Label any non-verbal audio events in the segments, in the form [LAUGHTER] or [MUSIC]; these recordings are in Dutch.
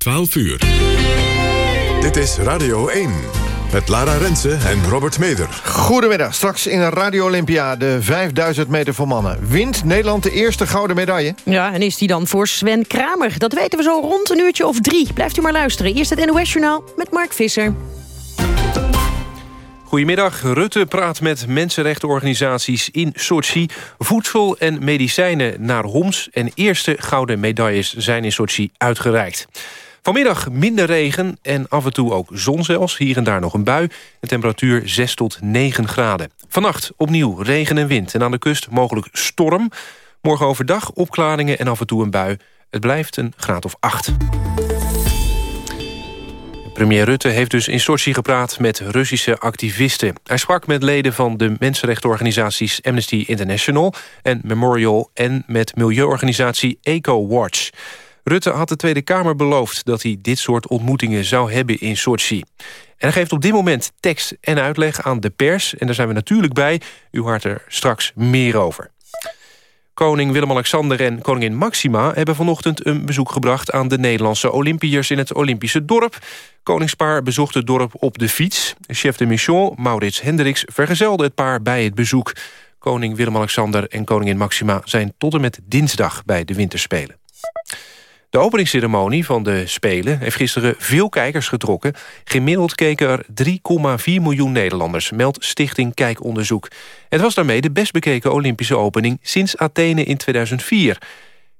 12 uur. Dit is Radio 1. Met Lara Rensen en Robert Meder. Goedemiddag. Straks in Radio Olympia de 5000 meter voor mannen. Wint Nederland de eerste gouden medaille? Ja, en is die dan voor Sven Kramer? Dat weten we zo rond een uurtje of drie. Blijft u maar luisteren. Eerst het NOS Journaal met Mark Visser. Goedemiddag. Rutte praat met mensenrechtenorganisaties in Sochi. Voedsel en medicijnen naar Homs. En eerste gouden medailles zijn in Sochi uitgereikt. Vanmiddag minder regen en af en toe ook zon zelfs. Hier en daar nog een bui. De temperatuur 6 tot 9 graden. Vannacht opnieuw regen en wind. En aan de kust mogelijk storm. Morgen overdag opklaringen en af en toe een bui. Het blijft een graad of 8. Premier Rutte heeft dus in Sochi gepraat met Russische activisten. Hij sprak met leden van de mensenrechtenorganisaties Amnesty International en Memorial... en met milieuorganisatie EcoWatch. Rutte had de Tweede Kamer beloofd dat hij dit soort ontmoetingen zou hebben in Sochi. En hij geeft op dit moment tekst en uitleg aan de pers. En daar zijn we natuurlijk bij. U hoort er straks meer over. Koning Willem-Alexander en koningin Maxima hebben vanochtend een bezoek gebracht aan de Nederlandse Olympiërs in het Olympische dorp. Koningspaar bezocht het dorp op de fiets. Chef de mission Maurits Hendricks vergezelde het paar bij het bezoek. Koning Willem-Alexander en koningin Maxima zijn tot en met dinsdag bij de winterspelen. De openingsceremonie van de Spelen heeft gisteren veel kijkers getrokken. Gemiddeld keken er 3,4 miljoen Nederlanders, meldt Stichting Kijkonderzoek. Het was daarmee de best bekeken Olympische opening sinds Athene in 2004.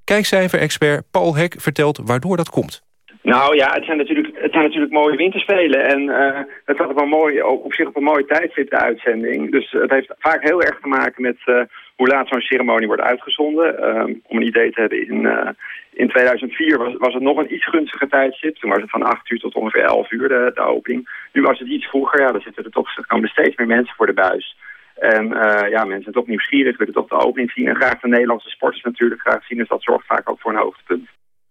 Kijkcijfer-expert Paul Hek vertelt waardoor dat komt. Nou ja, het zijn natuurlijk, het zijn natuurlijk mooie winterspelen. En uh, het had een mooi, op zich op een mooie tijdstip, de uitzending. Dus het heeft vaak heel erg te maken met uh, hoe laat zo'n ceremonie wordt uitgezonden. Uh, om een idee te hebben, in, in 2004 was, was het nog een iets gunstiger tijdstip. Toen was het van 8 uur tot ongeveer 11 uur de, de opening. Nu was het iets vroeger. Ja, dan zitten er toch, er komen steeds meer mensen voor de buis. En ja, mensen zijn toch nieuwsgierig, willen toch de opening zien. En graag de Nederlandse sporters natuurlijk graag zien. Dus dat zorgt vaak ook voor een hoogtepunt.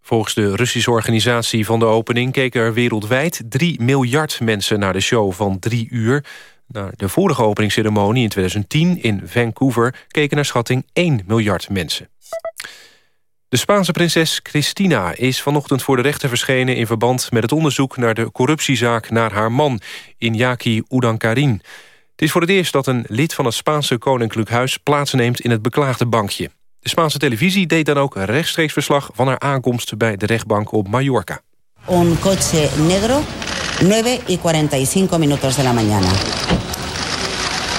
Volgens de Russische organisatie van de opening keken er wereldwijd 3 miljard mensen naar de show van drie uur. Naar de vorige openingsceremonie in 2010 in Vancouver keken naar schatting 1 miljard mensen. De Spaanse prinses Cristina is vanochtend voor de rechter verschenen... in verband met het onderzoek naar de corruptiezaak naar haar man, Iñaki Udankarin. Het is voor het eerst dat een lid van het Spaanse Koninklijk Huis plaatsneemt in het beklaagde bankje. De Spaanse televisie deed dan ook rechtstreeks verslag van haar aankomst bij de rechtbank op Mallorca. Un coche negro, 9 y 45 minutos de la mañana.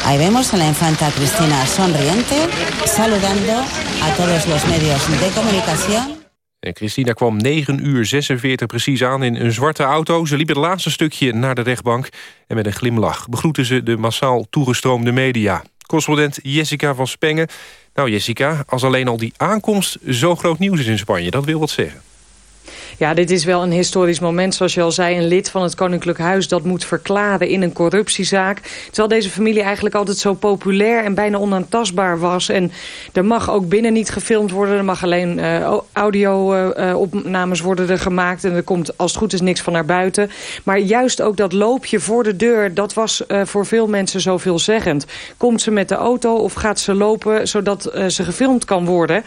Ahí vemos a la infanta Cristina sonriente, saludando a todos los medios de comunicación. En Christina kwam 9 uur 46 precies aan in een zwarte auto. Ze liep het laatste stukje naar de rechtbank. En met een glimlach begroette ze de massaal toegestroomde media. Correspondent Jessica van Spengen nou Jessica, als alleen al die aankomst zo groot nieuws is in Spanje, dat wil wat zeggen. Ja, dit is wel een historisch moment. Zoals je al zei, een lid van het Koninklijk Huis... dat moet verklaren in een corruptiezaak. Terwijl deze familie eigenlijk altijd zo populair... en bijna onaantastbaar was. En er mag ook binnen niet gefilmd worden. Er mag alleen uh, audio-opnames uh, worden er gemaakt. En er komt als het goed is niks van naar buiten. Maar juist ook dat loopje voor de deur... dat was voor veel mensen zo veelzeggend. Komt ze met de auto of gaat ze lopen... zodat ze gefilmd kan worden...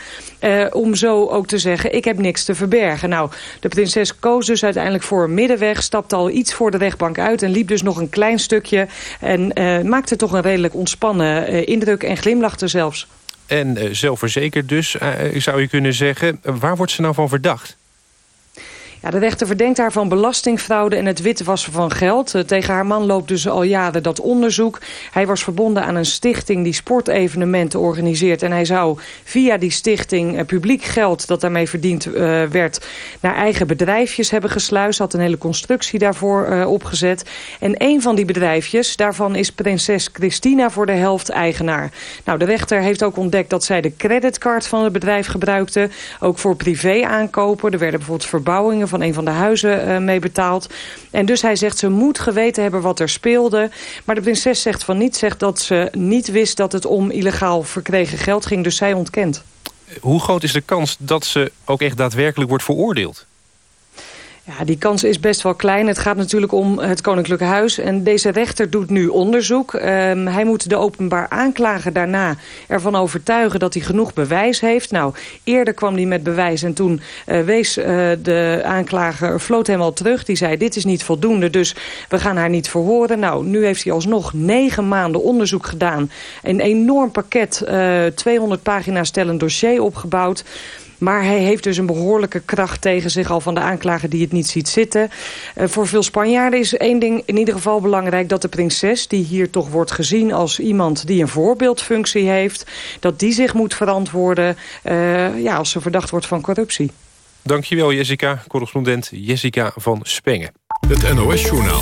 om zo ook te zeggen, ik heb niks te verbergen. Nou, de prinses koos dus uiteindelijk voor een middenweg... stapte al iets voor de rechtbank uit en liep dus nog een klein stukje... en uh, maakte toch een redelijk ontspannen uh, indruk en glimlachte zelfs. En uh, zelfverzekerd dus, zou je kunnen zeggen. waar wordt ze nou van verdacht? Ja, de rechter verdenkt haar van belastingfraude en het witwassen van geld. Uh, tegen haar man loopt dus al jaren dat onderzoek. Hij was verbonden aan een stichting die sportevenementen organiseert. En hij zou via die stichting uh, publiek geld dat daarmee verdiend uh, werd... naar eigen bedrijfjes hebben gesluist. Had een hele constructie daarvoor opgezet. En een van die bedrijfjes, daarvan is prinses Christina voor de helft eigenaar. Nou, de rechter heeft ook ontdekt dat zij de creditcard van het bedrijf gebruikte. Ook voor privé aankopen. Er werden bijvoorbeeld verbouwingen van een van de huizen uh, mee betaald. En dus hij zegt ze moet geweten hebben wat er speelde. Maar de prinses zegt van niet, zegt dat ze niet wist dat het om illegaal verkregen geld ging. Dus zij ontkent. Hoe groot is de kans dat ze ook echt daadwerkelijk wordt veroordeeld? Ja, die kans is best wel klein. Het gaat natuurlijk om het Koninklijk Huis. En deze rechter doet nu onderzoek. Um, hij moet de openbaar aanklager daarna ervan overtuigen... dat hij genoeg bewijs heeft. Nou, eerder kwam hij met bewijs en toen uh, wees uh, de aanklager... floot hem al terug. Die zei, dit is niet voldoende, dus we gaan haar niet verhoren. Nou, nu heeft hij alsnog negen maanden onderzoek gedaan. Een enorm pakket, uh, 200 pagina's stellend dossier opgebouwd... Maar hij heeft dus een behoorlijke kracht tegen zich al van de aanklager die het niet ziet zitten. Uh, voor veel Spanjaarden is één ding in ieder geval belangrijk... dat de prinses, die hier toch wordt gezien als iemand die een voorbeeldfunctie heeft... dat die zich moet verantwoorden uh, ja, als ze verdacht wordt van corruptie. Dankjewel Jessica, correspondent Jessica van Spengen. Het NOS-journaal.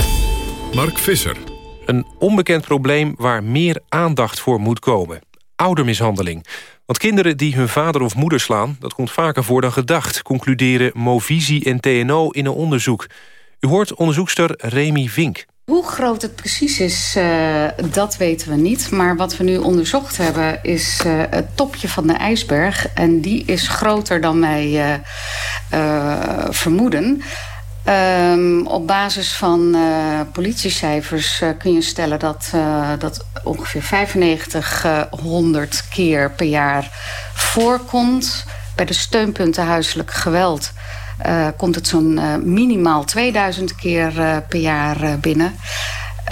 Mark Visser. Een onbekend probleem waar meer aandacht voor moet komen. Oudermishandeling. Want kinderen die hun vader of moeder slaan... dat komt vaker voor dan gedacht... concluderen Movisie en TNO in een onderzoek. U hoort onderzoekster Remy Vink. Hoe groot het precies is, uh, dat weten we niet. Maar wat we nu onderzocht hebben is uh, het topje van de ijsberg. En die is groter dan wij uh, vermoeden. Um, op basis van uh, politiecijfers uh, kun je stellen dat, uh, dat ongeveer 9500 keer per jaar voorkomt. Bij de steunpunten huiselijk geweld komt het zo'n minimaal 2000 keer per jaar binnen.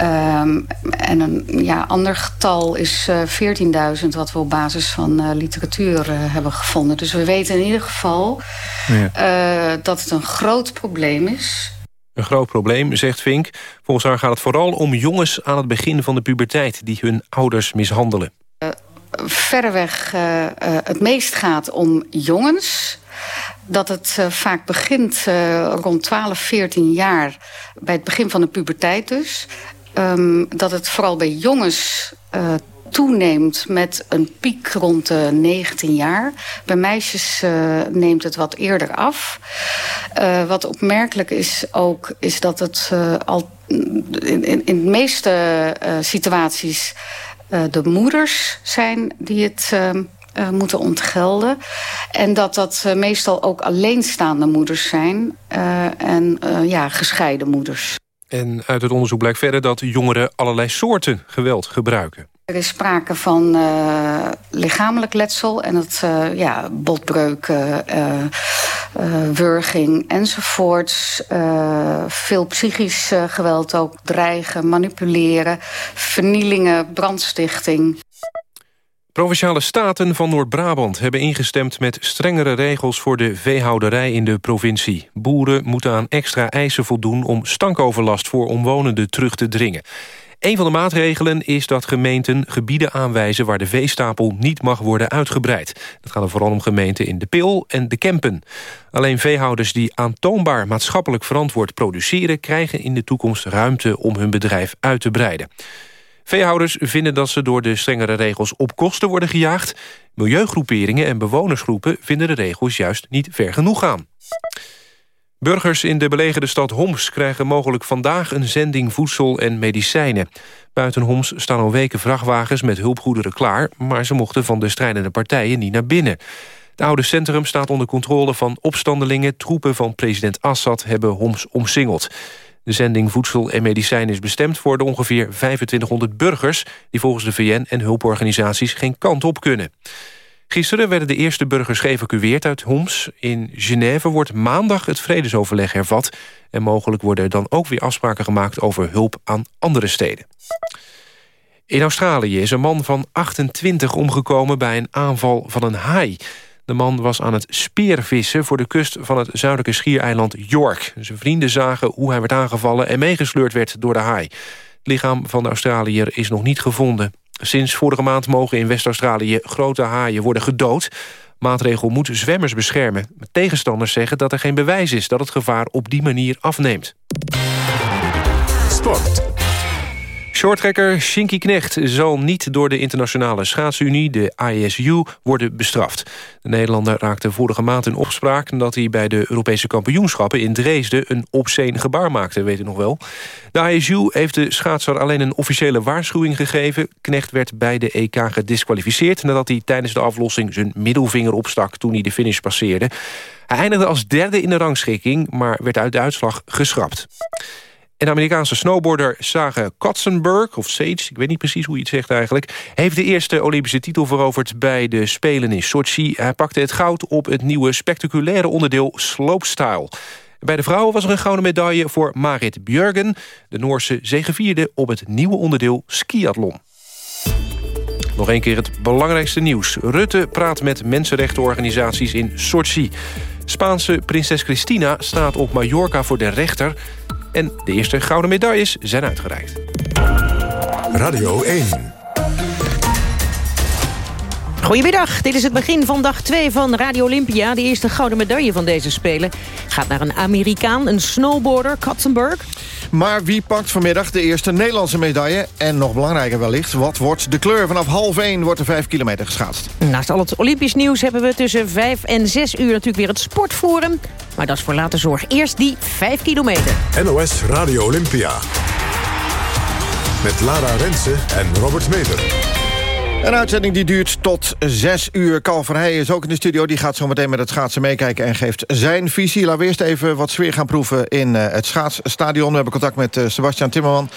Um, en een ja, ander getal is uh, 14.000 wat we op basis van uh, literatuur uh, hebben gevonden. Dus we weten in ieder geval ja. dat het een groot probleem is. Een groot probleem, zegt Vink. Volgens haar gaat het vooral om jongens aan het begin van de puberteit... die hun ouders mishandelen. verreweg het meest gaat om jongens dat het uh, vaak begint uh, rond 12, 14 jaar... bij het begin van de puberteit dus. Um, dat het vooral bij jongens uh, toeneemt met een piek rond de 19 jaar. Bij meisjes uh, neemt het wat eerder af. Uh, wat opmerkelijk is ook, is dat het al in, in, in de meeste situaties de moeders zijn die het... Uh, moeten ontgelden. En dat dat meestal ook alleenstaande moeders zijn. Uh, en ja, gescheiden moeders. En uit het onderzoek blijkt verder dat jongeren allerlei soorten geweld gebruiken. Er is sprake van uh, lichamelijk letsel en het uh, ja, botbreuken, uh, wurging enzovoorts. veel psychisch geweld ook, dreigen, manipuleren, vernielingen, brandstichting. Provinciale staten van Noord-Brabant hebben ingestemd met strengere regels voor de veehouderij in de provincie. Boeren moeten aan extra eisen voldoen om stankoverlast voor omwonenden terug te dringen. Een van de maatregelen is dat gemeenten gebieden aanwijzen... waar de veestapel niet mag worden uitgebreid. Dat gaat er vooral om gemeenten in de Pil en de Kempen. Alleen veehouders die aantoonbaar maatschappelijk verantwoord produceren... krijgen in de toekomst ruimte om hun bedrijf uit te breiden. Veehouders vinden dat ze door de strengere regels op kosten worden gejaagd. Milieugroeperingen en bewonersgroepen vinden de regels juist niet ver genoeg gaan. Burgers in de belegerde stad Homs krijgen mogelijk vandaag een zending voedsel en medicijnen. Buiten Homs staan al weken vrachtwagens met hulpgoederen klaar... maar ze mochten van de strijdende partijen niet naar binnen. Het oude centrum staat onder controle van opstandelingen. Troepen van president Assad hebben Homs omsingeld. De zending voedsel en medicijn is bestemd voor de ongeveer 2500 burgers... die volgens de VN en hulporganisaties geen kant op kunnen. Gisteren werden de eerste burgers geëvacueerd uit Homs. In Genève wordt maandag het vredesoverleg hervat... en mogelijk worden er dan ook weer afspraken gemaakt... over hulp aan andere steden. In Australië is een man van 28 omgekomen bij een aanval van een haai. De man was aan het speervissen voor de kust van het zuidelijke schiereiland York. Zijn vrienden zagen hoe hij werd aangevallen en meegesleurd werd door de haai. Het lichaam van de Australiër is nog niet gevonden. Sinds vorige maand mogen in West-Australië grote haaien worden gedood. Maatregel moet zwemmers beschermen. Tegenstanders zeggen dat er geen bewijs is dat het gevaar op die manier afneemt. Sport. Shorttrekker Shinky Knecht zal niet door de internationale schaatsunie, de ISU, worden bestraft. De Nederlander raakte vorige maand in opspraak... nadat hij bij de Europese kampioenschappen in Dresden... een obscene gebaar maakte, weet u nog wel. De ISU heeft de schaatser alleen een officiële waarschuwing gegeven. Knecht werd bij de EK gedisqualificeerd... nadat hij tijdens de aflossing zijn middelvinger opstak... toen hij de finish passeerde. Hij eindigde als derde in de rangschikking... maar werd uit de uitslag geschrapt. En de Amerikaanse snowboarder Sage Katzenberg, of Sage, ik weet niet precies hoe je het zegt eigenlijk... heeft de eerste Olympische titel veroverd bij de Spelen in Sochi. Hij pakte het goud op het nieuwe spectaculaire onderdeel slopestyle. Bij de vrouwen was er een gouden medaille voor Marit Björgen. De Noorse zegevierde op het nieuwe onderdeel skiathlon. Nog een keer het belangrijkste nieuws. Rutte praat met mensenrechtenorganisaties in Sochi. Spaanse prinses Cristina staat op Mallorca voor de rechter... En de eerste gouden medailles zijn uitgereikt. Radio 1. Goedemiddag, dit is het begin van dag 2 van Radio Olympia. De eerste gouden medaille van deze Spelen gaat naar een Amerikaan, een snowboarder, Katzenberg. Maar wie pakt vanmiddag de eerste Nederlandse medaille? En nog belangrijker wellicht, wat wordt de kleur? Vanaf half 1 wordt er 5 kilometer geschaatst. Naast al het Olympisch nieuws hebben we tussen 5 en 6 uur natuurlijk weer het sportforum. Maar dat is voor later zorg. Eerst die 5 kilometer. NOS Radio Olympia. Met Lara Rensen en Robert Meter. Een uitzending die duurt tot 6 uur. Cal van is ook in de studio. Die gaat zo meteen met het schaatsen meekijken en geeft zijn visie. Laten we eerst even wat sfeer gaan proeven in uh, het schaatsstadion. We hebben contact met uh, Sebastian Timmerman.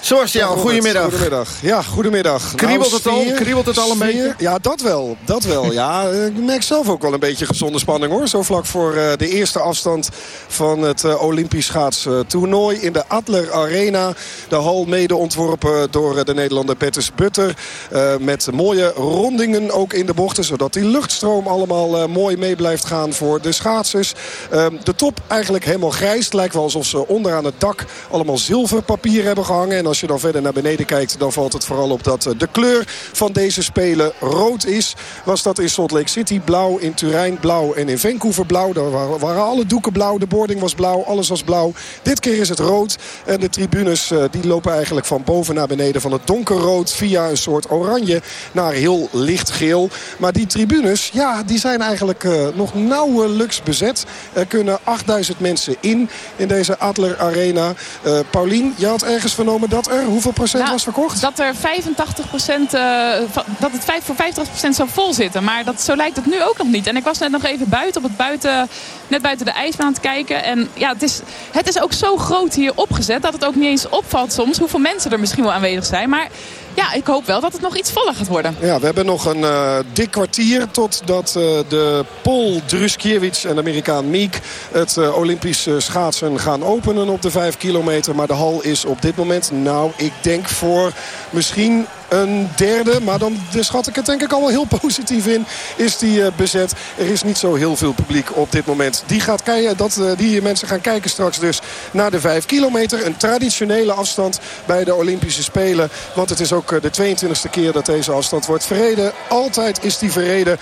Sebastian, goedemiddag. Goedemiddag. Ja, goedemiddag. Kriebelt, het, al, kriebelt het al een beetje? Ja, dat wel. Dat wel. Ja, ik merk zelf ook wel een beetje gezonde spanning hoor. Zo vlak voor uh, de eerste afstand van het uh, Olympisch schaatstoernooi in de Adler Arena. De hal mede ontworpen door de Nederlander Petters Butter. Uh, met mooie rondingen ook in de bochten. Zodat die luchtstroom allemaal mooi mee blijft gaan voor de schaatsers. Ehm, de top eigenlijk helemaal grijs. Het lijkt wel alsof ze onderaan het dak allemaal zilverpapier hebben gehangen. En als je dan verder naar beneden kijkt... dan valt het vooral op dat eh, de kleur van deze Spelen rood is. Was dat in Salt Lake City blauw, in Turijn blauw en in Vancouver blauw. Daar waren, alle doeken blauw, de boarding was blauw, alles was blauw. Dit keer is het rood. En de tribunes eh, die lopen eigenlijk van boven naar beneden... van het donkerrood via een soort oranje naar heel lichtgeel. Maar die tribunes, ja, die zijn eigenlijk uh, nog nauwelijks bezet. Er kunnen 8000 mensen in, in deze Adler Arena. Uh, Paulien, je had ergens vernomen dat er hoeveel procent nou, was verkocht? Dat er 85 procent, uh, dat het 5 voor 50 procent zou vol zitten. Maar dat, zo lijkt het nu ook nog niet. En ik was net nog even buiten, op het buiten, net buiten de ijsbaan aan het kijken. En ja, het is, het is ook zo groot hier opgezet dat het ook niet eens opvalt soms hoeveel mensen er misschien wel aanwezig zijn. Maar ja, ik hoop wel dat het nog iets voller gaat worden. Ja, we hebben nog een uh, dik kwartier totdat uh, de Pol Druskiewicz en de Amerikaan Meek het uh, Olympisch schaatsen gaan openen op de 5 kilometer. Maar de hal is op dit moment, nou, ik denk voor misschien een derde. Maar dan schat ik het denk ik al wel heel [LAUGHS] positief in. Is die uh, bezet. Er is niet zo heel veel publiek op dit moment. Die, gaat kijken, dat, uh, die mensen gaan kijken straks dus naar de 5 kilometer. Een traditionele afstand bij de Olympische Spelen. Want het is ook de 22e keer dat deze afstand wordt verreden. Altijd is die verreden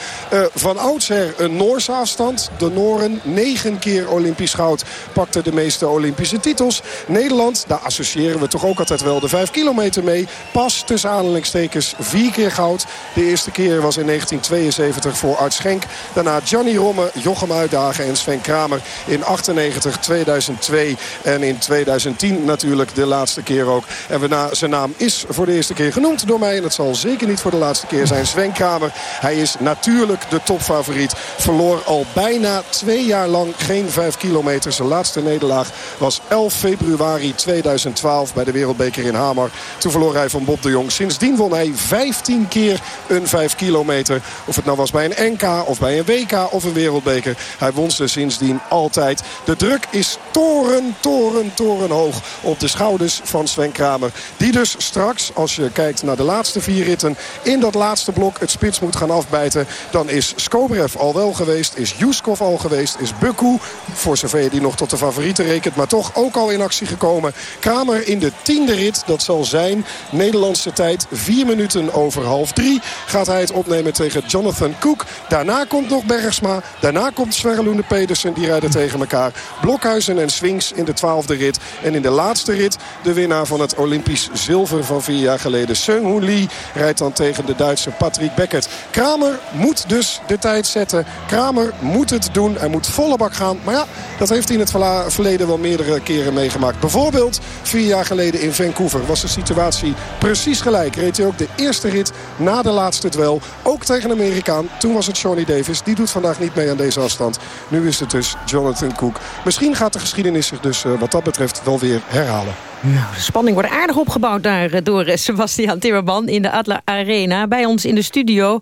van oudsher een Noorse afstand. De Noren, negen keer Olympisch goud, pakten de meeste Olympische titels. Nederland, daar associëren we toch ook altijd wel de 5 kilometer mee. Pas tussen aanhalingstekens vier keer goud. De eerste keer was in 1972 voor Art Schenk. Daarna Gianni Romme, Jochem Uitdagen en Sven Kramer in 98, 2002 en in 2010 natuurlijk de laatste keer ook. En waarna zijn naam is voor de eerste keer genoemd door mij. En het zal zeker niet voor de laatste keer zijn. Sven Kramer, hij is natuurlijk de topfavoriet. Verloor al bijna twee jaar lang geen vijf kilometer. Zijn laatste nederlaag was 11 februari 2012 bij de Wereldbeker in Hamar. Toen verloor hij van Bob de Jong. Sindsdien won hij 15 keer een 5 kilometer. Of het nou was bij een NK of bij een WK of een wereldbeker. Hij won ze sindsdien altijd. De druk is toren, toren, toren hoog op de schouders van Sven Kramer. Die dus straks, als je kijkt naar de laatste vier ritten... in dat laatste blok het spits moet gaan afbijten. Dan is Skobrev al wel geweest, is Juskov al geweest, is Bukku... voor zover je die nog tot de favorieten rekent, maar toch ook al in actie gekomen. Kramer in de tiende rit, dat zal zijn Nederlandse tijd Vier minuten over half drie gaat hij het opnemen tegen Jonathan Cook. Daarna komt nog Bergsma. Daarna komt Sverre Pedersen. Die rijden tegen elkaar. Blokhuizen en Swings in de twaalfde rit. En in de laatste rit de winnaar van het Olympisch zilver van vier jaar geleden. Seung Hoon Lee rijdt dan tegen de Duitse Patrick Beckert. Kramer moet dus de tijd zetten. Kramer moet het doen. Hij moet volle bak gaan. Maar ja, dat heeft hij in het verleden wel meerdere keren meegemaakt. Bijvoorbeeld vier jaar geleden in Vancouver was de situatie precies gelijk. Reed hij ook de eerste rit na de laatste duel. Ook tegen een Amerikaan. Toen was het Shawnee Davis. Die doet vandaag niet mee aan deze afstand. Nu is het dus Jonathan Cook. Misschien gaat de geschiedenis zich dus eh, wat dat betreft wel weer herhalen. Nou, de spanning wordt aardig opgebouwd daar eh, door eh, Sebastian Timmerman in de Adler Arena. Bij ons in de studio,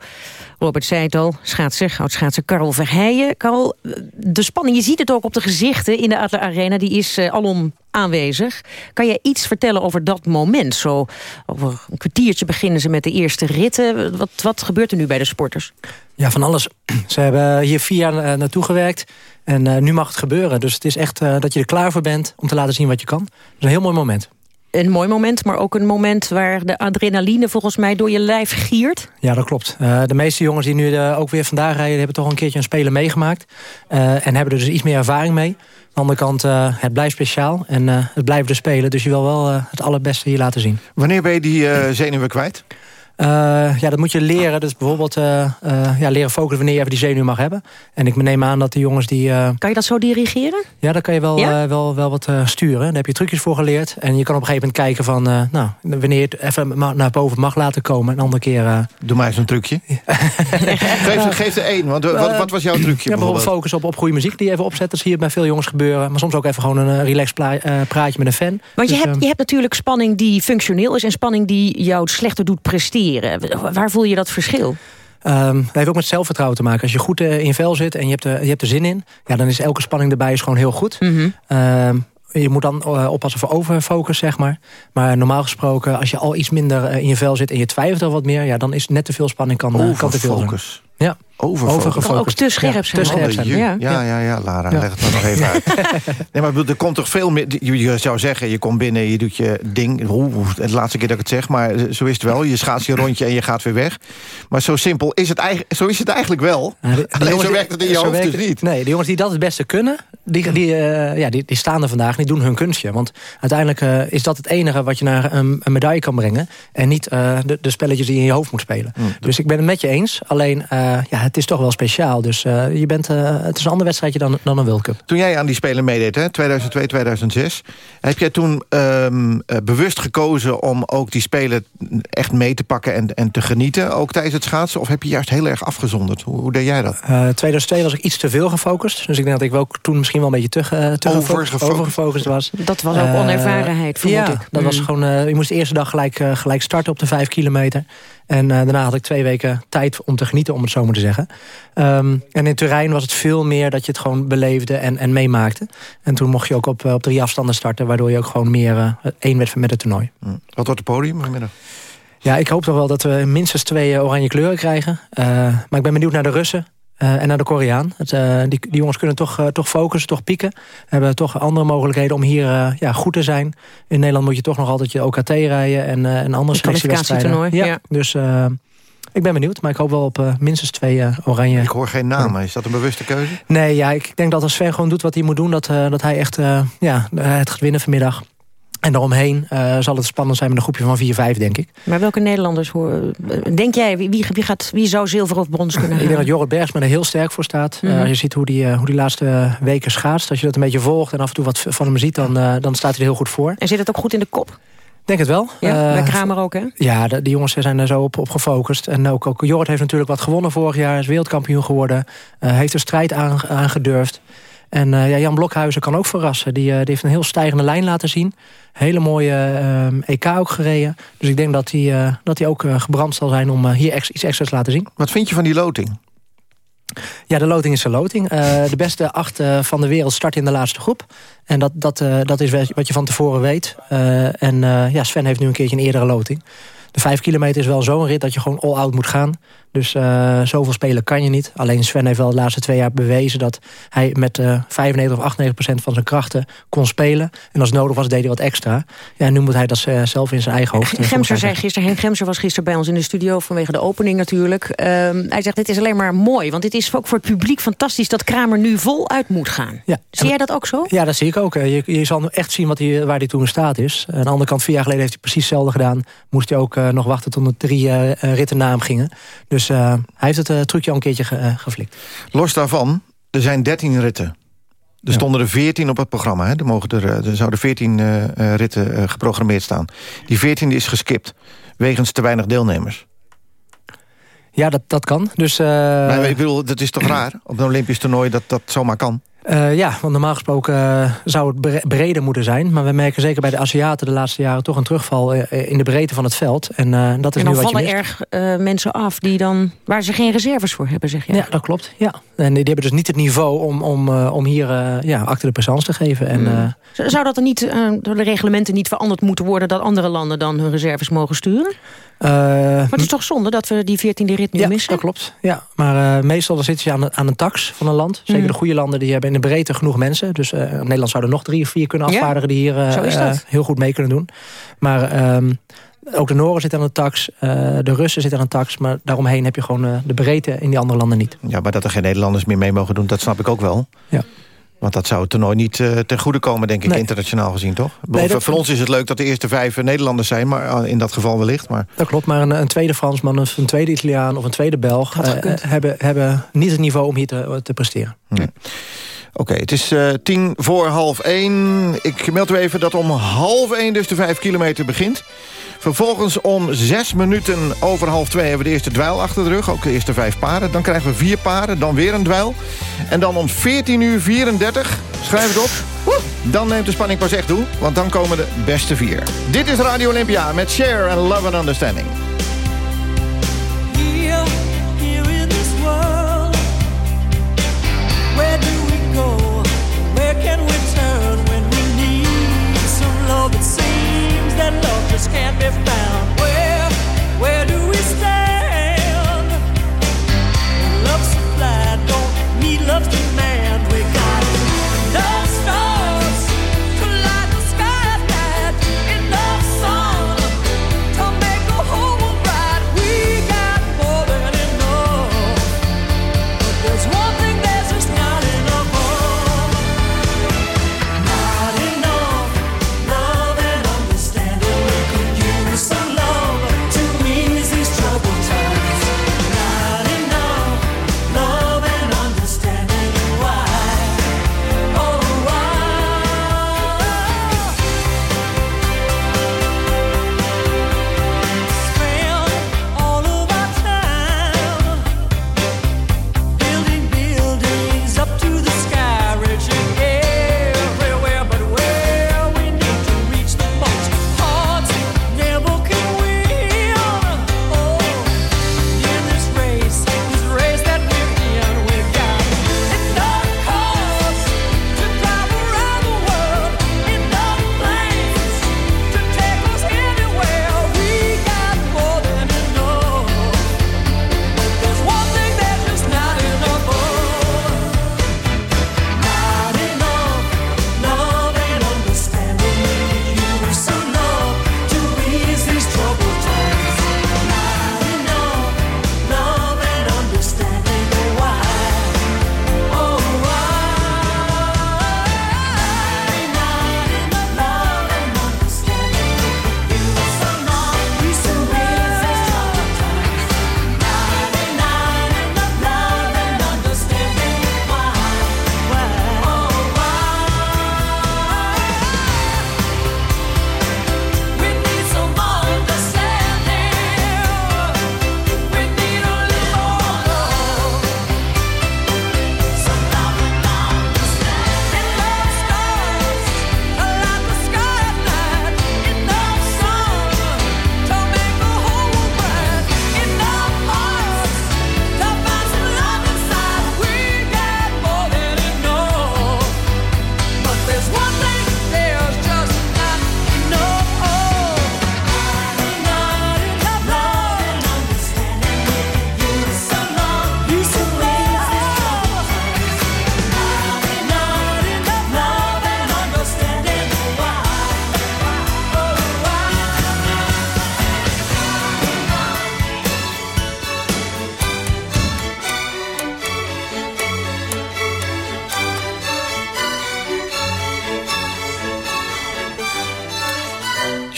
Robert zei het al, schaatser, oud-schaatser Karel Verheijen. Karel, de spanning, je ziet het ook op de gezichten in de Adler Arena, die is alom aanwezig. Kan jij iets vertellen over dat moment? Zo over een kwartiertje beginnen ze met de eerste ritten. Wat, wat gebeurt er nu bij de sporters? Ja, van alles. [CLEARS THROAT] Ze hebben hier vier jaar naartoe gewerkt. En uh, nu mag het gebeuren. Dus het is echt uh, dat je er klaar voor bent om te laten zien wat je kan. Dat is een heel mooi moment. Een mooi moment, maar ook een moment waar de adrenaline volgens mij door je lijf giert. Ja, dat klopt. Uh, de meeste jongens die nu ook weer vandaag rijden... hebben toch een keertje een spelen meegemaakt. en hebben er dus iets meer ervaring mee. Aan de andere kant, het blijft speciaal en het blijven de spelen. Dus je wil wel het allerbeste hier laten zien. Wanneer ben je die zenuwen kwijt? Uh, ja, dat moet je leren. Dus bijvoorbeeld uh, uh, ja, leren focussen wanneer je even die zenuw mag hebben. En ik neem aan dat de jongens die... Kan je dat zo dirigeren? Ja, daar kan je wel, ja? wel, wel wat sturen. Daar heb je trucjes voor geleerd. En je kan op een gegeven moment kijken van... nou, wanneer je het even naar boven mag laten komen. Een andere keer... Doe maar eens een trucje. [LAUGHS] geef, geef er één. Want, wat, wat, was jouw trucje? Ja, bijvoorbeeld, bijvoorbeeld focus op, op goede muziek die je even opzet. Dat zie je bij veel jongens gebeuren. Maar soms ook even gewoon een relaxed praatje met een fan. Want je, dus, hebt, je hebt natuurlijk spanning die functioneel is... en spanning die jou slechter doet presteren. Waar voel je dat verschil? Um, dat heeft ook met zelfvertrouwen te maken. Als je goed uh, in je vel zit en je hebt, er, je hebt er zin in... Ja, dan is elke spanning erbij is gewoon heel goed. Mm je moet dan uh, oppassen voor overfocus, zeg maar. Maar normaal gesproken, als je al iets minder in je vel zit... en je twijfelt al wat meer, ja, dan is net te veel spanning kan, kan te veel zijn. Ja. Overgefocust. Ook te scherp zijn. te scherp zijn. Ja, ja, ja, ja Lara, leg het maar nog even uit. [LAUGHS] nee, maar er komt toch veel meer... Je zou zeggen, je komt binnen, je doet je ding. Oeh, de laatste keer dat ik het zeg, maar zo is het wel. Je schaats je [LAUGHS] rondje en je gaat weer weg. Maar zo simpel is het, eigenlijk, zo is het eigenlijk wel. Ja, de, Alleen zo werkt het in je hoofd dus niet. Nee, de jongens die dat het beste kunnen... die, die, uh, ja, die, die, staan er vandaag en die doen hun kunstje. Want uiteindelijk uh, is dat het enige wat je naar een, een medaille kan brengen. En niet uh, de, de, spelletjes die je in je hoofd moet spelen. Mm, dus ik ben het met je eens. Alleen, ja, het is toch wel speciaal. Dus uh, je bent, uh, het is een ander wedstrijdje dan, dan een World Cup. Toen jij aan die Spelen meedeed, hè, 2002, 2006... heb jij toen um, bewust gekozen om ook die Spelen echt mee te pakken... En, en te genieten, ook tijdens het schaatsen? Of heb je juist heel erg afgezonderd? Hoe, hoe deed jij dat? Uh, 2002 was ik iets te veel gefocust. Dus ik denk dat ik wel toen misschien wel een beetje te, te overgefocust. overgefocust was. Dat was ook onervarenheid, vermoed ja, ik. dat was mm. gewoon, je moest de eerste dag gelijk, gelijk starten op de vijf kilometer. En uh, daarna had ik twee weken tijd om te genieten, om het zo maar te zeggen. Um, en in Turijn was het veel meer dat je het gewoon beleefde en, en meemaakte. En toen mocht je ook op, op drie afstanden starten... waardoor je ook gewoon meer uh, één werd met het toernooi. Mm. Wat wordt het podium vanmiddag? Ja, ik hoop toch wel dat we minstens twee oranje kleuren krijgen. Uh, maar ik ben benieuwd naar de Russen. Uh, en naar de Koreaan. Het, uh, die, die, jongens kunnen toch, uh, toch focussen, toch pieken. Hebben toch andere mogelijkheden om hier ja, goed te zijn. In Nederland moet je toch nog altijd je OKT rijden... en, en andere selectiewedstrijden. Ja, ja. Dus ik ben benieuwd, maar ik hoop wel op minstens twee oranje. Ik hoor geen namen. Is dat een bewuste keuze? Nee, ja, ik denk dat als Sven gewoon doet wat hij moet doen... dat, dat hij echt ja, het gaat winnen vanmiddag. En daaromheen uh, zal het spannend zijn met een groepje van 4-5, denk ik. Maar welke Nederlanders, hoor, denk jij, wie, wie, gaat, wie zou zilver of brons kunnen Ik denk dat Jorrit Bergsma er heel sterk voor staat. Mm -hmm. uh, je ziet hoe die, hoe die laatste weken schaatst. Als je dat een beetje volgt en af en toe wat van hem ziet... dan, dan staat hij er heel goed voor. En zit het ook goed in de kop? denk het wel. Ja, bij Kramer ook, hè? Ja, de, jongens zijn er zo op, op gefocust. En ook, ook Jorrit heeft natuurlijk wat gewonnen vorig jaar. Is wereldkampioen geworden. heeft de strijd aangedurfd. En uh, ja, Jan Blokhuizen kan ook verrassen. Die, uh, die heeft een heel stijgende lijn laten zien. Hele mooie EK ook gereden. Dus ik denk dat hij dat hij ook gebrand zal zijn om hier ex iets extra's te laten zien. Wat vind je van die loting? Ja, de loting is een loting. de beste acht van de wereld starten in de laatste groep. En dat, dat, dat is wat je van tevoren weet. en ja, Sven heeft nu een keertje een eerdere loting. De vijf kilometer is wel zo'n rit dat je gewoon all-out moet gaan. Dus uh, zoveel spelen kan je niet. Alleen Sven heeft wel de laatste twee jaar bewezen... dat hij met uh, 95 of 98 procent van zijn krachten kon spelen. En als nodig was, deed hij wat extra. Ja, en nu moet hij dat uh, zelf in zijn eigen hoofd... Gemser zei gisteren, Henk Gemser was gisteren bij ons in de studio... vanwege de opening natuurlijk. Ehm, hij zegt, dit is alleen maar mooi. Want dit is ook voor het publiek fantastisch... dat Kramer nu voluit moet gaan. Ja. Zie jij dat ook zo? Ja, dat zie ik ook. Je, je zal echt zien wat hij, waar hij toen in staat is. Aan de andere kant, vier jaar geleden heeft hij precies hetzelfde gedaan. Moest hij ook nog wachten tot de drie ritten na hem gingen. Dus dus uh, hij heeft het uh, trucje al een keertje ge, uh, geflikt. Los daarvan, er zijn 13 ritten. Er stonden er 14 op het programma. Hè. Er, mogen er, er zouden 14 ritten geprogrammeerd staan. Die 14 is geskipt, wegens te weinig deelnemers. Ja, dat, dat kan. Dus, maar ik bedoel, dat is toch raar? Op een Olympisch toernooi dat dat zomaar kan? Uh, ja, want normaal gesproken uh, zou het breder moeten zijn. Maar we merken zeker bij de Aziaten de laatste jaren... toch een terugval uh, in de breedte van het veld. En, dat is en dan nu wat vallen erg mensen af die dan, waar ze geen reserves voor hebben, zeg je? Ja, dat klopt. Ja. En die hebben dus niet het niveau om, om, om hier ja, acte de présence te geven. En, mm. Zou dat dan niet, door de reglementen niet veranderd moeten worden... dat andere landen dan hun reserves mogen sturen? Uh, maar het is toch zonde dat we die 14e rit nu ja, missen? dat klopt. Ja, maar uh, meestal zit je aan, aan een tax van een land. Zeker mm. de goede landen die hebben in de breedte genoeg mensen. Dus uh, Nederland zou er nog drie of vier kunnen afvaardigen... die hier heel goed mee kunnen doen. Maar... Um, ook de Noren zitten aan een tax, de Russen zitten aan een tax... maar daaromheen heb je gewoon de breedte in die andere landen niet. Ja, maar dat er geen Nederlanders meer mee mogen doen, dat snap ik ook wel. Ja. Want dat zou het toernooi niet uh, ten goede komen, denk ik, nee. internationaal gezien, toch? Nee, dat... Voor ons is het leuk dat de eerste vijf Nederlanders zijn, maar in dat geval wellicht. Maar... Dat klopt, maar een, een tweede Fransman, of een tweede Italiaan of een tweede Belg... Uh, hebben, hebben niet het niveau om hier te, te presteren. Nee. Oké, okay, het is uh, tien voor half één. Ik meld u even dat om half één dus de vijf kilometer begint. Vervolgens om zes minuten over half twee hebben we de eerste dweil achter de rug. Ook de eerste vijf paren. Dan krijgen we vier paren, dan weer een dweil. En dan om 14 uur 34, schrijf het op... dan neemt de spanning pas echt toe, want dan komen de beste vier. Dit is Radio Olympia met Share and Love and Understanding. Here, here in this world, where can be found.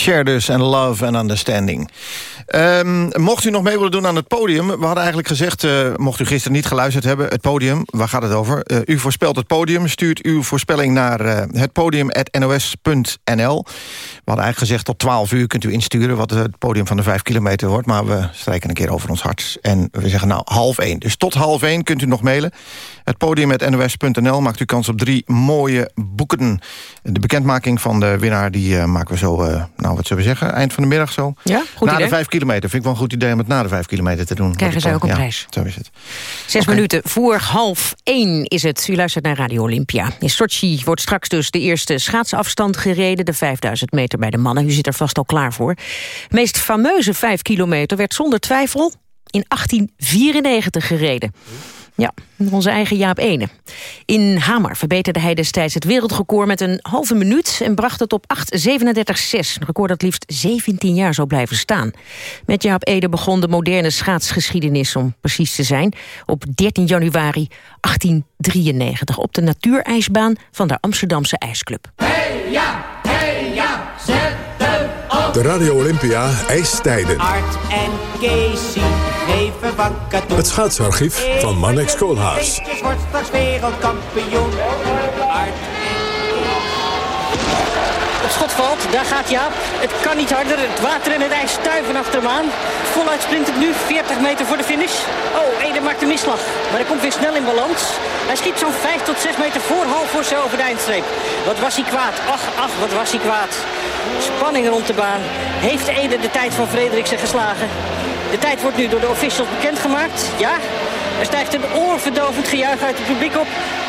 Share dus and love and understanding. Um, mocht u nog mee willen doen aan het podium... we hadden eigenlijk gezegd, uh, mocht u gisteren niet geluisterd hebben... het podium, waar gaat het over? Uh, u voorspelt het podium, stuurt uw voorspelling naar uh, het podium.nos.nl. We hadden eigenlijk gezegd tot 12 uur kunt u insturen... wat het podium van de 5 kilometer wordt. Maar we strijken een keer over ons hart. En we zeggen nou half 1. Dus tot half 1 kunt u nog mailen. Het podium.nos.nl maakt u kans op drie mooie boeken. De bekendmaking van de winnaar die maken we zo... nou, wat zullen we zeggen? Eind van de middag zo? Ja, goed Na idee. de 5 kilometer. Vind ik wel een goed idee om het na de 5 kilometer te doen. Krijgen zij ook een ja, prijs. Zo is het. Zes okay. minuten voor half één is het. U luistert naar Radio Olympia. In Sochi wordt straks dus de eerste schaatsafstand gereden. De 5000 meter bij de mannen. U zit er vast al klaar voor. De meest fameuze 5 kilometer werd zonder twijfel in 1894 gereden. Ja, onze eigen Jaap Ene. In Hamar verbeterde hij destijds het wereldrecord met een halve minuut... en bracht het op 8.37.6. Een record dat liefst 17 jaar zou blijven staan. Met Jaap Ede begon de moderne schaatsgeschiedenis, om precies te zijn... op 13 januari 1893 op de natuurijsbaan van de Amsterdamse IJsclub. Hey ja, De Radio Olympia ijstijden. Art en Casey geven wakker Het schaatsarchief van Manex Koolhaas. wordt straks wereldkampioen. Art Het schot valt, daar gaat Jaap. Het kan niet harder, het water en het ijs stuiven achter hem aan. Voluit sprint het nu, 40 meter voor de finish. Oh, Ede maakt de misslag, maar hij komt weer snel in balans. Hij schiet zo'n 5 tot 6 meter voor half voor zo over de eindstreep. Wat was hij kwaad, ach, ach, wat was hij kwaad. Spanning rond de baan. Heeft Ede de tijd van Frederiksen geslagen? De tijd wordt nu door de officials bekendgemaakt, ja. Er stijgt een oorverdovend gejuich uit het publiek op.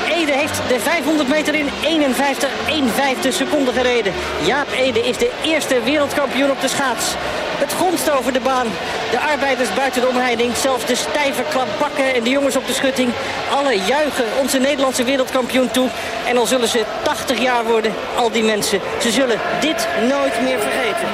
Ede heeft de 500 meter in 51, 1 vijfde seconde gereden. Jaap Ede is de eerste wereldkampioen op de schaats. Het gonst over de baan. De arbeiders buiten de omheining, zelfs de stijve klapbakken en de jongens op de schutting. Alle juichen onze Nederlandse wereldkampioen toe. En al zullen ze 80 jaar worden, al die mensen. Ze zullen dit nooit meer vergeten.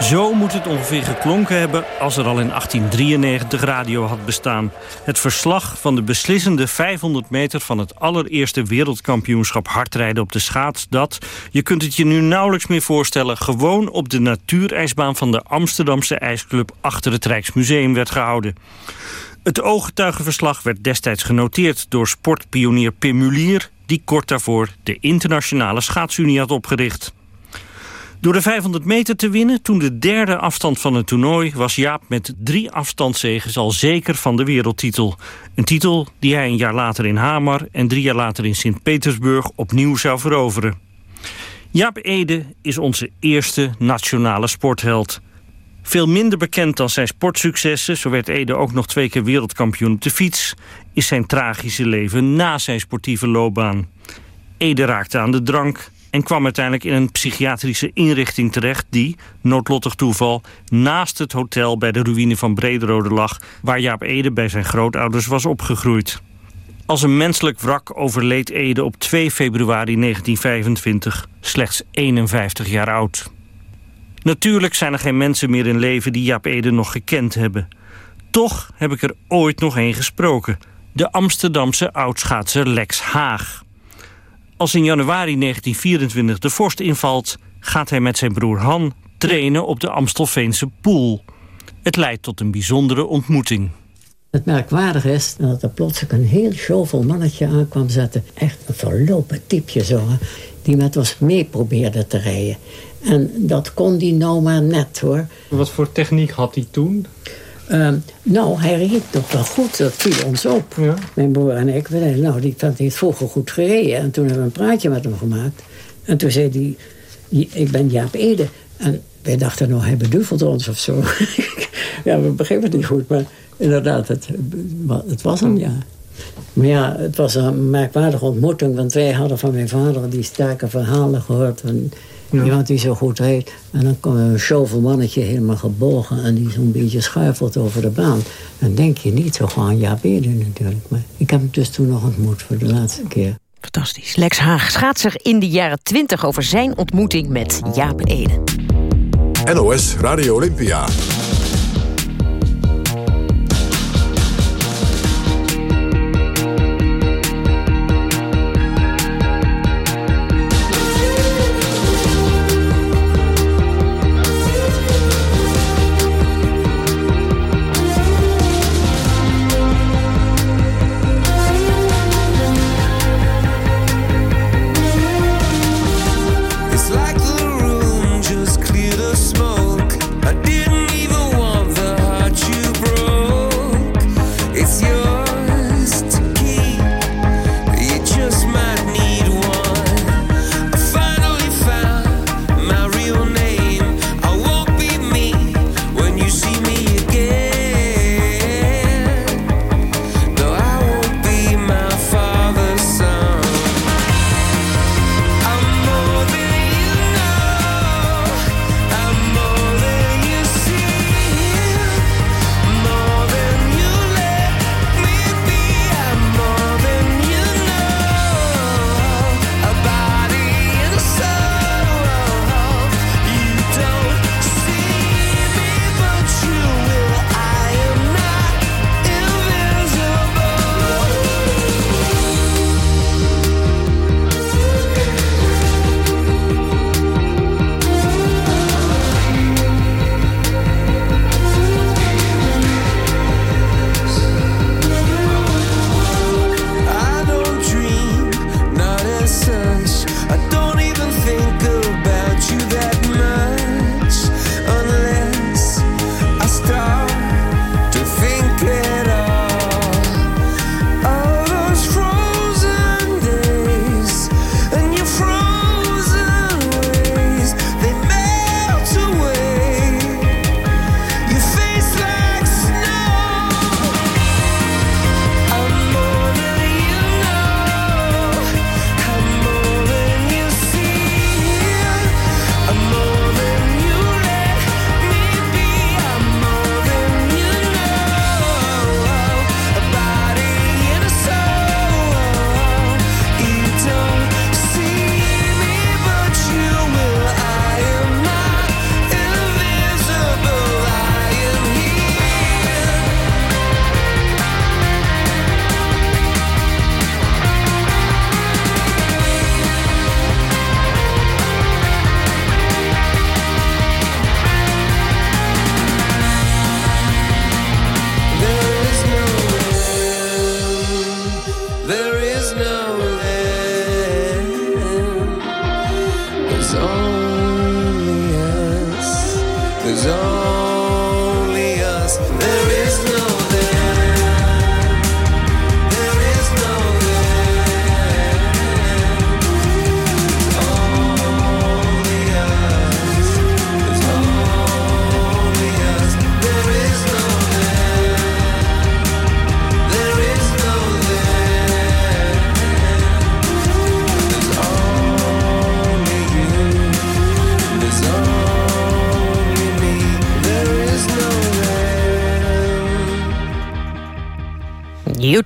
Zo moet het ongeveer geklonken hebben als er al in 1893 radio had bestaan. Het verslag van de beslissende 500 meter van het allereerste wereldkampioenschap hardrijden op de schaats... dat, je kunt het je nu nauwelijks meer voorstellen... gewoon op de natuurijsbaan van de Amsterdamse ijsclub achter het Rijksmuseum werd gehouden. Het ooggetuigenverslag werd destijds genoteerd door sportpionier Pim Mulier... die kort daarvoor de Internationale Schaatsunie had opgericht. Door de 500 meter te winnen, toen de derde afstand van het toernooi... was Jaap met drie afstandszegens al zeker van de wereldtitel. Een titel die hij een jaar later in Hamar... en drie jaar later in Sint-Petersburg opnieuw zou veroveren. Jaap Ede is onze eerste nationale sportheld. Veel minder bekend dan zijn sportsuccessen... zo werd Ede ook nog twee keer wereldkampioen op de fiets... is zijn tragische leven na zijn sportieve loopbaan. Ede raakte aan de drank en kwam uiteindelijk in een psychiatrische inrichting terecht... die, noodlottig toeval, naast het hotel bij de ruïne van Brederode lag... waar Jaap Ede bij zijn grootouders was opgegroeid. Als een menselijk wrak overleed Ede op 2 februari 1925, slechts 51 jaar oud. Natuurlijk zijn er geen mensen meer in leven die Jaap Ede nog gekend hebben. Toch heb ik er ooit nog een gesproken. De Amsterdamse oudschaatser Lex Haag. Als in januari 1924 de vorst invalt... gaat hij met zijn broer Han trainen op de Amstelveense Poel. Het leidt tot een bijzondere ontmoeting. Het merkwaardige is dat er plotseling een heel showvol mannetje aankwam zetten. Echt een verlopen typje zo, hè, die met ons mee probeerde te rijden. En dat kon die nou maar net, hoor. Wat voor techniek had hij toen? Uh, nou, hij reed nog wel goed. Dat viel ons op. Ja. Mijn broer en ik. We nou, die had hij vroeger goed gereden. En toen hebben we een praatje met hem gemaakt. En toen zei hij, ik ben Jaap Ede. En wij dachten, nou, hij beduvelt ons of zo. [LAUGHS] ja, we begrepen het niet goed. Maar inderdaad, het, het was hem, ja. Maar ja, het was een merkwaardige ontmoeting. Want wij hadden van mijn vader die sterke verhalen gehoord... Van, ja. Iemand die zo goed reed. En dan kwam een shovel mannetje helemaal gebogen... en die zo'n beetje schuifelt over de baan. Dan denk je niet zo gewoon Jaap Ede natuurlijk. Maar ik heb hem dus toen nog ontmoet voor de laatste keer. Fantastisch. Lex Haag schaatser in de jaren 20 over zijn ontmoeting met Jaap Ede. NOS Radio Olympia.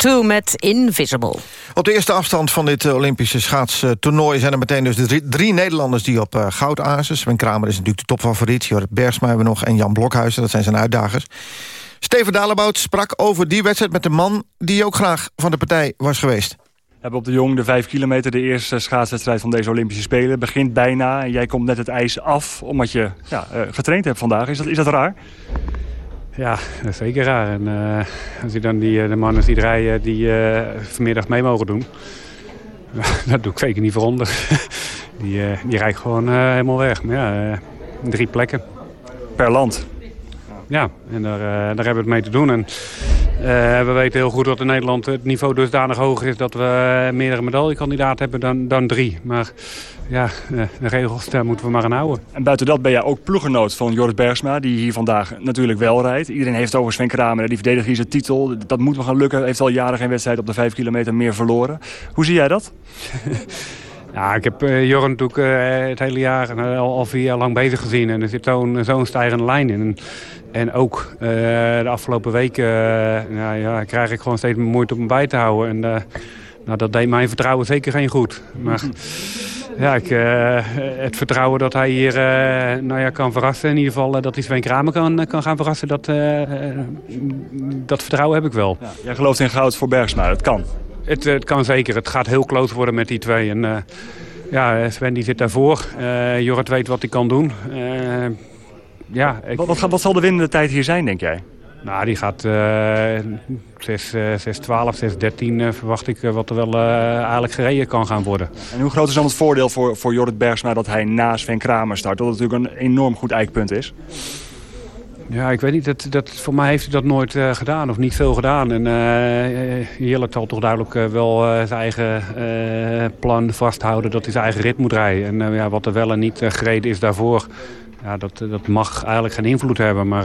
U2 met Invisible. Op de eerste afstand van dit eh, Olympische schaatstoernooi... zijn er meteen dus de drie, drie Nederlanders die op uh, goud azen. Sven Kramer is natuurlijk de topfavoriet. Jorrit Bergsma hebben we nog en Jan Blokhuizen, dat zijn zijn uitdagers. Steven Dalebout sprak over die wedstrijd met de man... die ook graag van de partij was geweest. We hebben op de Jong de 5 kilometer de eerste schaatswedstrijd van deze Olympische Spelen. Begint bijna en jij komt net het ijs af omdat je ja, uh, getraind hebt vandaag. Is dat, is dat raar? Ja, dat is zeker raar. En uh, als je dan die, de mannen ziet rijden die uh, vanmiddag mee mogen doen... [LAUGHS] dat doe ik zeker niet veronder. [LAUGHS] die, uh, die rijdt gewoon helemaal weg. Maar ja, drie plekken. Per land? Ja, en daar, daar hebben we het mee te doen. En we weten heel goed dat in Nederland het niveau dusdanig hoog is... dat we meerdere medaillekandidaten hebben dan, dan drie. Maar ja, de regels, daar moeten we maar aan houden. En buiten dat ben jij ook ploeggenoot van Joris Bergsma... die hier vandaag natuurlijk wel rijdt. Iedereen heeft over Sven Kramer, die verdedigt hier zijn titel. Dat moet wel gaan lukken. Hij heeft al jaren geen wedstrijd op de 5 kilometer meer verloren. Hoe zie jij dat? [LAUGHS] Ja, ik heb uh, Jorn natuurlijk uh, het hele jaar, uh, al, al, vier jaar lang bezig gezien. En er zit zo'n zo'n stijgende lijn in. En, en ook de afgelopen weken ja, krijg ik gewoon steeds moeite om bij te houden. En nou, dat deed mijn vertrouwen zeker geen goed. Maar ja, ik, het vertrouwen dat hij hier nou ja, kan verrassen. In ieder geval dat hij Sven Kramer kan, kan gaan verrassen. Dat, dat vertrouwen heb ik wel. Ja, jij gelooft in goud voor Bergsma, het kan. Het, het, kan zeker. Het gaat heel close worden met die twee. En, uh, ja, Sven die zit daarvoor. Uh, Jorrit weet wat hij kan doen. Uh, ja, ik... wat, wat, wat, zal de winnende tijd hier zijn, denk jij? Nou, die gaat 6, 6, 12, 6, 13 verwacht ik wat er wel eigenlijk gereden kan gaan worden. En hoe groot is dan het voordeel voor, voor Jorrit Bergsma dat hij na Sven Kramer start? Dat het natuurlijk een enorm goed eikpunt is. Ja, ik weet niet. Dat, dat, voor mij heeft hij dat nooit uh, gedaan of niet veel gedaan. En uh, Jelle zal toch duidelijk uh, wel zijn eigen plan vasthouden dat hij zijn eigen rit moet rijden. En ja, wat er wel en niet gereden is daarvoor, ja, dat, dat mag eigenlijk geen invloed hebben. Maar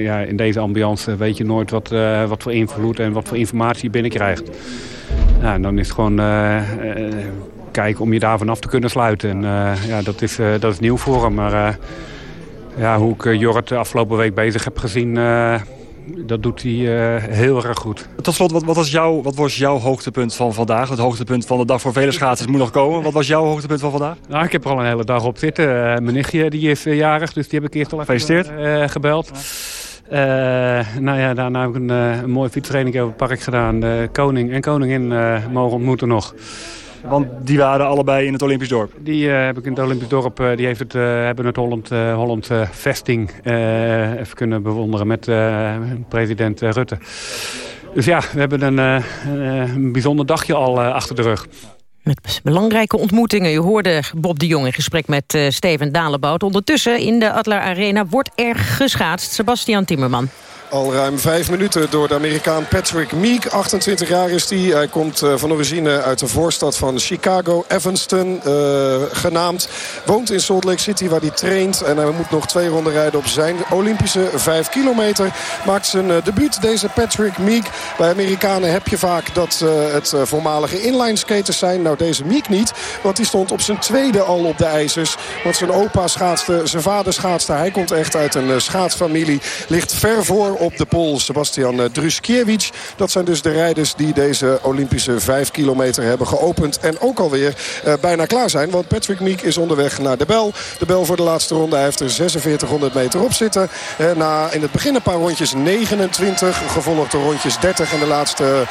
ja, in deze ambiance weet je nooit wat, wat voor invloed en wat voor informatie je binnenkrijgt. Ja, en dan is het gewoon kijken om je daarvan af te kunnen sluiten. En ja, dat is, dat is nieuw voor hem. Maar ja, hoe ik Jorrit de afgelopen week bezig heb gezien... Uh, dat doet hij uh, heel erg goed. Tot slot, wat, wat, was jouw, wat was jouw hoogtepunt van vandaag? Het hoogtepunt van de dag voor vele schaatsers moet nog komen. Wat was jouw hoogtepunt van vandaag? Nou, ik heb er al een hele dag op zitten. Uh, mijn nichtje die is jarig, dus die heb ik eerst al even gebeld. nou ja, daarna heb ik een, een mooie fietstraining op het park gedaan. De koning en koningin mogen ontmoeten nog. Want die waren allebei in het Olympisch dorp? Die uh, heb ik in het Olympisch dorp. Uh, die heeft het, uh, hebben het Holland, Holland vesting even kunnen bewonderen met president Rutte. Dus ja, we hebben een, een bijzonder dagje al achter de rug. Met belangrijke ontmoetingen. Je hoorde Bob de Jong in gesprek met Steven Dalebout. Ondertussen in de Adler Arena wordt er geschaatst. Sebastian Timmerman. Al ruim vijf minuten door de Amerikaan Patrick Meek. 28 jaar is hij. Hij komt uh, van origine uit de voorstad van Chicago, Evanston uh, genaamd. Woont in Salt Lake City waar hij traint. En hij moet nog twee ronden rijden op zijn Olympische vijf kilometer. Maakt zijn uh, debuut deze Patrick Meek. Bij Amerikanen heb je vaak dat het voormalige inline skaters zijn. Nou deze Meek niet. Want die stond op zijn tweede al op de ijzers. Want zijn opa schaatste, zijn vader schaatste. Hij komt echt uit een schaatsfamilie. Ligt ver voor op de pol Sebastian Druskiewicz. Dat zijn dus de rijders die deze Olympische 5 kilometer hebben geopend. En ook alweer uh, bijna klaar zijn. Want Patrick Meek is onderweg naar de bel. De bel voor de laatste ronde. Hij heeft er 4600 meter op zitten. Uh, na in het begin een paar rondjes 29. Gevolgd door rondjes 30. En de laatste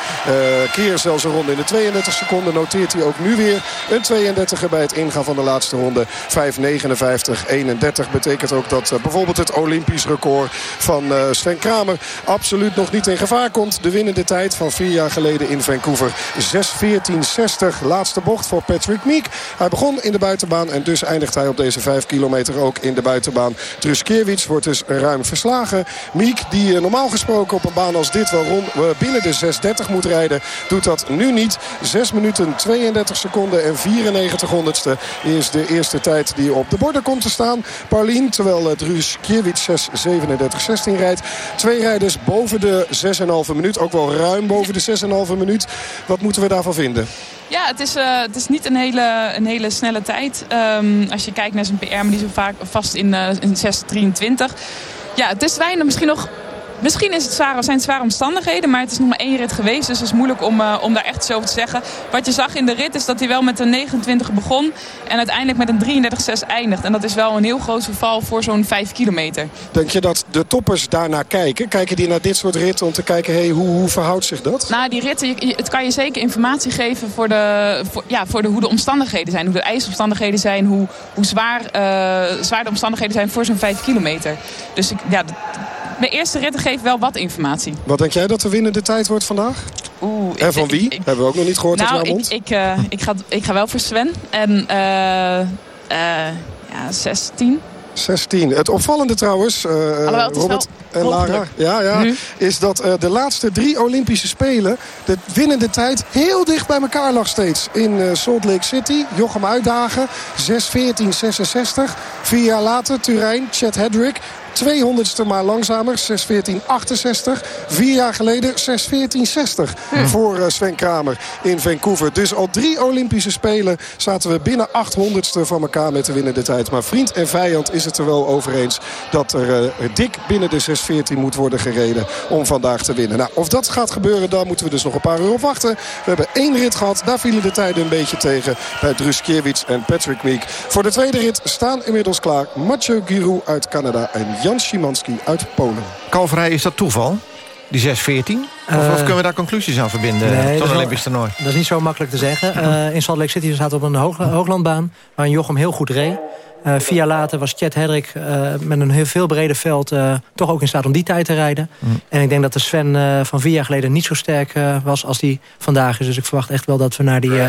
keer zelfs een ronde in de 32 seconden. Noteert hij ook nu weer een 32 bij het ingaan van de laatste ronde. 5.59.31 betekent ook dat bijvoorbeeld het Olympisch record van Sven Kramer absoluut nog niet in gevaar komt. De winnende tijd van vier jaar geleden in Vancouver. 6.14.60. Laatste bocht voor Patrick Meek. Hij begon in de buitenbaan en dus eindigt hij op deze 5 kilometer ook in de buitenbaan. Truskiewicz wordt dus ruim verslagen. Meek die eh, normaal gesproken op een baan als dit wel rond, uh, binnen de 6.30 moet rijden. Doet dat nu niet. 6 minuten 32 seconden en 94 honderdste is de eerste tijd die op de borden komt te staan. Paulien, terwijl uh, Truskiewicz 6.37.16 rijdt. Twee rijders boven de 6,5 minuut. Ook wel ruim boven de 6,5 minuut. Wat moeten we daarvan vinden? Ja, het is, uh, het is niet een hele, een hele snelle tijd. Um, als je kijkt naar zijn PR, maar die zo vaak vast in, uh, in 6.23. Ja, het is weinig. Misschien nog Misschien is het zware, zijn het zware omstandigheden, maar het is nog maar één rit geweest. Dus het is moeilijk om, uh, om daar echt iets over te zeggen. Wat je zag in de rit is dat hij wel met een 29 begon en uiteindelijk met een 33-6 eindigt. En dat is wel een heel groot verval voor zo'n 5 kilometer. Denk je dat de toppers daarnaar kijken? Kijken die naar dit soort ritten om te kijken, hey, hoe, hoe verhoudt zich dat? Nou, die ritten, het kan je zeker informatie geven voor, de, voor, ja, voor de, hoe de omstandigheden zijn. Hoe de ijsomstandigheden zijn, hoe, hoe zwaar, uh, zwaar de omstandigheden zijn voor zo'n 5 kilometer. Dus ik, ja, mijn eerste ritten geven wel wat informatie. Wat denk jij dat de winnende tijd wordt vandaag? Oeh, en van wie? Hebben we ook nog niet gehoord nou, uit mond. Ik, ik, uh, ik, ga, ik ga wel voor Sven. En uh, ja, 16. 16. Het opvallende trouwens, uh, Robert en Lara, ja, ja, nu. is dat uh, de laatste drie Olympische Spelen... de winnende tijd heel dicht bij elkaar lag steeds. In uh, Salt Lake City, Jochem uitdagen, 6.14.66. Vier jaar later, Turijn, Chet Hedrick, 200ste maar langzamer. 6.14.68. Vier jaar geleden 6.14.60 hm. voor uh, Sven Kramer in Vancouver. Dus al drie Olympische Spelen zaten we binnen 800ste van elkaar met de winnende tijd. Maar vriend en vijand is het er wel over eens dat er uh, dik binnen de 6.14 moet worden gereden om vandaag te winnen. Nou, of dat gaat gebeuren, daar moeten we dus nog een paar uur op wachten. We hebben één rit gehad. Daar vielen de tijden een beetje tegen bij Druskiewicz en Patrick Meek. Voor de tweede rit staan inmiddels klaar Mathieu Giroux uit Canada en Jan Szymanski uit Polen. Kalverij, is dat toeval? Die 6-14? Of, uh, of, kunnen we daar conclusies aan verbinden nee, tot een Olympisch toernooi? Dat is niet zo makkelijk te zeggen. Uh, in Salt Lake City staat op een hoog, hooglandbaan... waar een Jochem heel goed reed. Uh, vier jaar later was Chet Hedrick met een heel veel breder veld... toch ook in staat om die tijd te rijden. Mm. En ik denk dat de Sven van vier jaar geleden niet zo sterk was als die vandaag is. Dus ik verwacht echt wel dat we naar die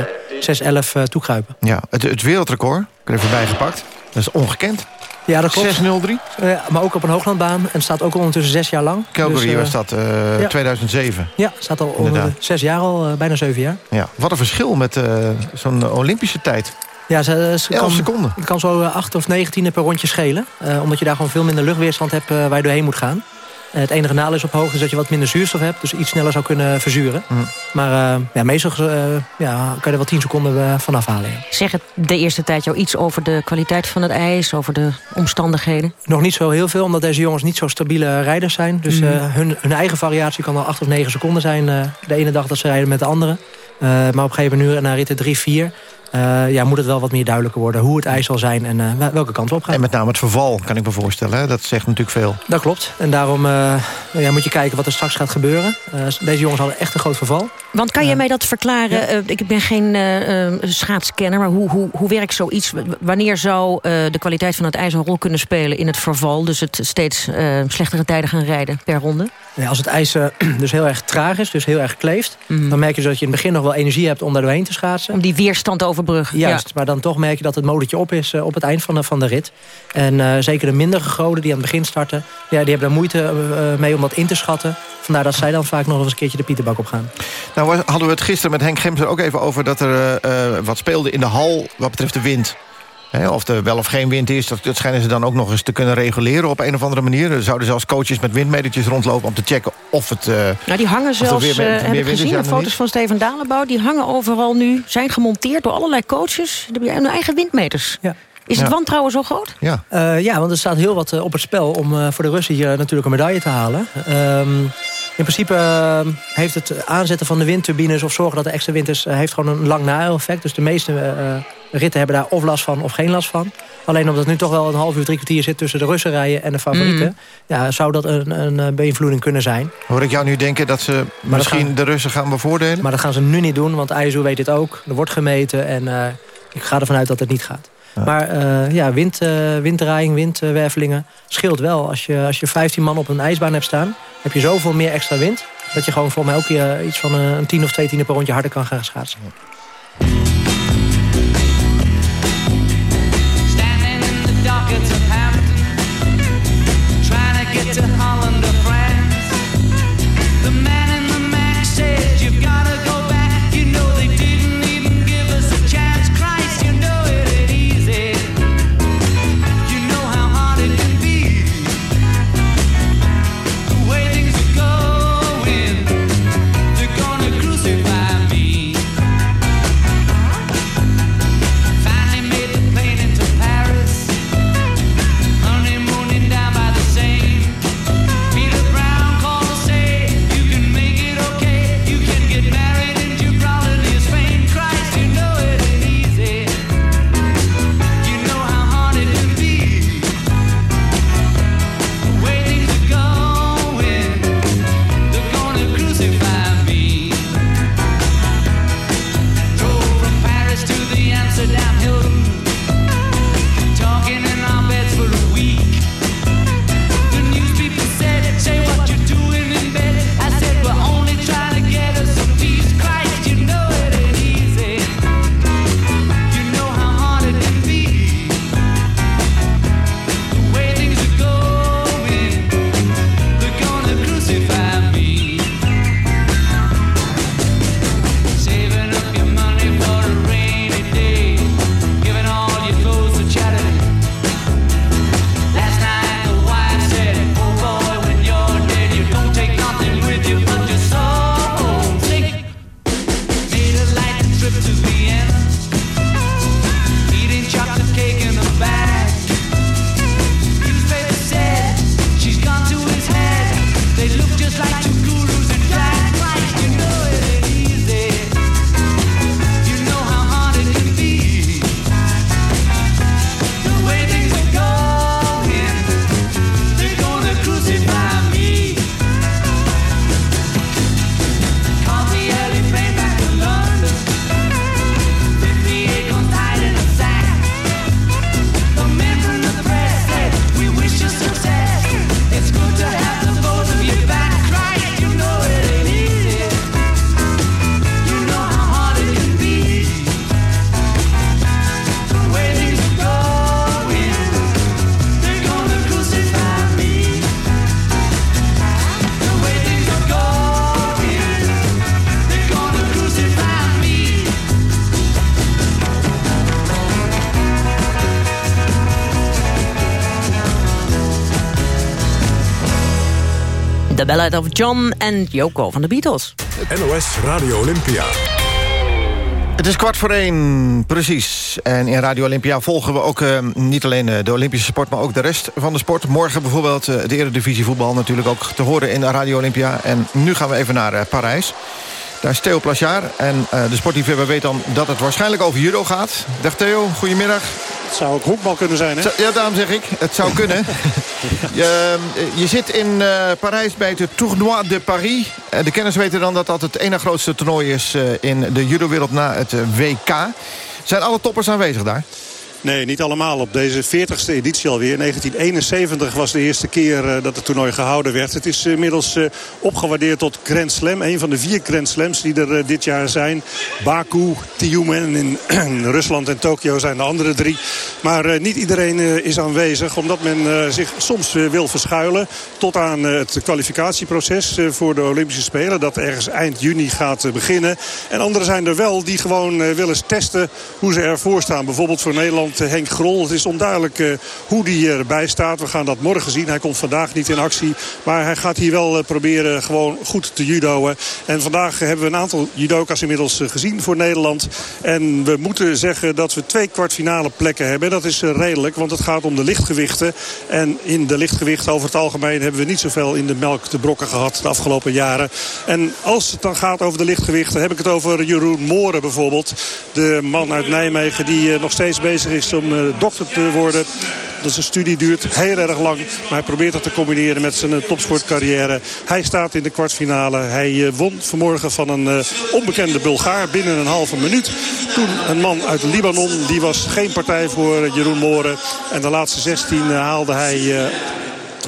6-11 toekruipen. Ja, het, het wereldrecord, ik heb er even bijgepakt. Dat is ongekend. Ja, dat klopt. 603? Uh, maar ook op een hooglandbaan. En staat ook ondertussen zes jaar lang. Calgary dus, uh, was dat, uh, ja. 2007. Ja, staat al onder zes jaar al, bijna zeven jaar. Ja. Wat een verschil met zo'n Olympische tijd. Ja, ze, ze kan, seconden. Het kan zo acht of negentiende per rondje schelen. omdat je daar gewoon veel minder luchtweerstand hebt waar je doorheen moet gaan. Het enige nadeel is op hoogte is dat je wat minder zuurstof hebt. Dus iets sneller zou kunnen verzuren. Mm. Maar uh, ja, meestal uh, ja, kan je er wel 10 seconden uh, van afhalen. Ja. Zeg het de eerste tijd jou iets over de kwaliteit van het ijs? Over de omstandigheden? Nog niet zo heel veel, omdat deze jongens niet zo stabiele rijders zijn. Dus mm. hun, hun, eigen variatie kan al 8 of 9 seconden zijn. de ene dag dat ze rijden met de andere. maar op een gegeven moment nu naar ritten 3, 4... Uh, ja, moet het wel wat meer duidelijker worden hoe het ijs zal zijn en uh, welke kant op gaat. En met name het verval, kan ik me voorstellen. Hè? Dat zegt natuurlijk veel. Dat klopt. En daarom uh, ja, moet je kijken wat er straks gaat gebeuren. deze jongens hadden echt een groot verval. Want kan jij mij dat verklaren? Ja. ik ben geen schaatskenner, maar hoe, hoe, hoe werkt zoiets? Wanneer zou de kwaliteit van het ijs een rol kunnen spelen in het verval? Dus het steeds slechtere tijden gaan rijden per ronde? Ja, als het ijs [CLEARS THROAT] dus heel erg traag is, dus heel erg kleeft... Mm. dan merk je dat je in het begin nog wel energie hebt om daar doorheen te schaatsen. Om die weerstand over Juist, maar dan toch merk je dat het motortje op is uh, op het eind van de, van de rit. En uh, zeker de mindere goden die aan het begin starten... Ja, die hebben daar moeite uh, mee om dat in te schatten. Vandaar dat zij dan vaak nog eens een keertje de pieterbak op gaan. Nou hadden we het gisteren met Henk Gemser ook even over... dat er wat speelde in de hal wat betreft de wind of er wel of geen wind is, dat, dat schijnen ze dan ook nog eens te kunnen reguleren op een of andere manier. Er zouden zelfs coaches met windmetertjes rondlopen om te checken of het... Uh, nou, die hangen zelfs, weer, uh, heb ik gezien, de foto's van Steven Dalenbouw... die hangen overal nu, zijn gemonteerd door allerlei coaches. Die hebben hun eigen windmeters. Ja. Is het ja. wantrouwen zo groot? Ja, uh, ja want er staat heel wat op het spel om voor de Russen hier natuurlijk een medaille te halen. Um, in principe uh, heeft het aanzetten van de windturbines... of zorgen dat er extra wind is, heeft gewoon een lang na-effect. Dus de meeste ritten hebben daar of last van of geen last van. Alleen omdat het nu toch wel een half uur, drie kwartier zit... tussen de Russen rijden en de favorieten... Mm. Ja, zou dat een, een beïnvloeding kunnen zijn. Hoor ik jou nu denken dat ze maar misschien gaan, de Russen gaan bevoordelen? Maar dat gaan ze nu niet doen, want ISO weet dit ook. Er wordt gemeten en uh, ik ga ervan uit dat het niet gaat. Ja. Maar uh, ja, wind, uh, winddraaiing, windwervelingen scheelt wel. Als je, als je 15 man op een ijsbaan hebt staan... heb je zoveel meer extra wind... dat je gewoon voor mij ook uh, iets van een 10 of 2 tienden per rondje harder kan gaan schaatsen. Ballad of John en Yoko van de Beatles. NOS Radio Olympia. Het is kwart voor één, precies. En in Radio Olympia volgen we ook uh, niet alleen uh, de Olympische sport... maar ook de rest van de sport. Morgen bijvoorbeeld uh, de Eredivisie voetbal natuurlijk ook te horen in Radio Olympia. En nu gaan we even naar Parijs. Daar is Theo Plachard. En de sportliefhebber weet dan dat het waarschijnlijk over judo gaat. Dag Theo, goedemiddag. Het zou ook honkbal kunnen zijn, hè? Ja, daarom zeg ik. Het zou kunnen. [LAUGHS] je, je, zit in uh, Parijs bij het Tournoi de Paris. Uh, de kenners weten dan dat dat het ene grootste toernooi is... In de judowereld na het WK. Zijn alle toppers aanwezig daar? Nee, niet allemaal. Op deze 40ste editie alweer. 1971 was de eerste keer uh, dat het toernooi gehouden werd. Het is inmiddels uh, opgewaardeerd tot Grand Slam. Een van de vier Grand Slams die er dit jaar zijn. Baku, Tiumen [CLEARS THROAT] in Rusland en Tokio zijn de andere drie. Maar niet iedereen is aanwezig. Omdat men zich soms wil verschuilen. Tot aan het kwalificatieproces voor de Olympische Spelen. Dat ergens eind juni gaat beginnen. En anderen zijn er wel die gewoon willen testen hoe ze ervoor staan. Bijvoorbeeld voor Nederland Henk Grol. Het is onduidelijk uh, hoe die erbij staat. We gaan dat morgen zien. Hij komt vandaag niet in actie. Maar hij gaat hier wel uh, proberen gewoon goed te judoën. En vandaag hebben we een aantal judoka's inmiddels gezien voor Nederland. En we moeten zeggen dat we twee kwartfinale plekken hebben. Dat is redelijk, want het gaat om de lichtgewichten. En in de lichtgewichten over het algemeen hebben we niet zoveel in de melk te brokken gehad de afgelopen jaren. En als het dan gaat over de lichtgewichten, heb ik het over Jeroen Mooren bijvoorbeeld. De man uit Nijmegen die nog steeds bezig is om uh, dokter te worden. Dus zijn studie duurt heel erg lang. Maar hij probeert dat te combineren met zijn uh, topsportcarrière. Hij staat in de kwartfinale. Hij uh, won vanmorgen van een onbekende Bulgaar binnen een halve minuut. Toen een man uit Libanon. Die was geen partij voor Jeroen Mooren. En de laatste 16 haalde hij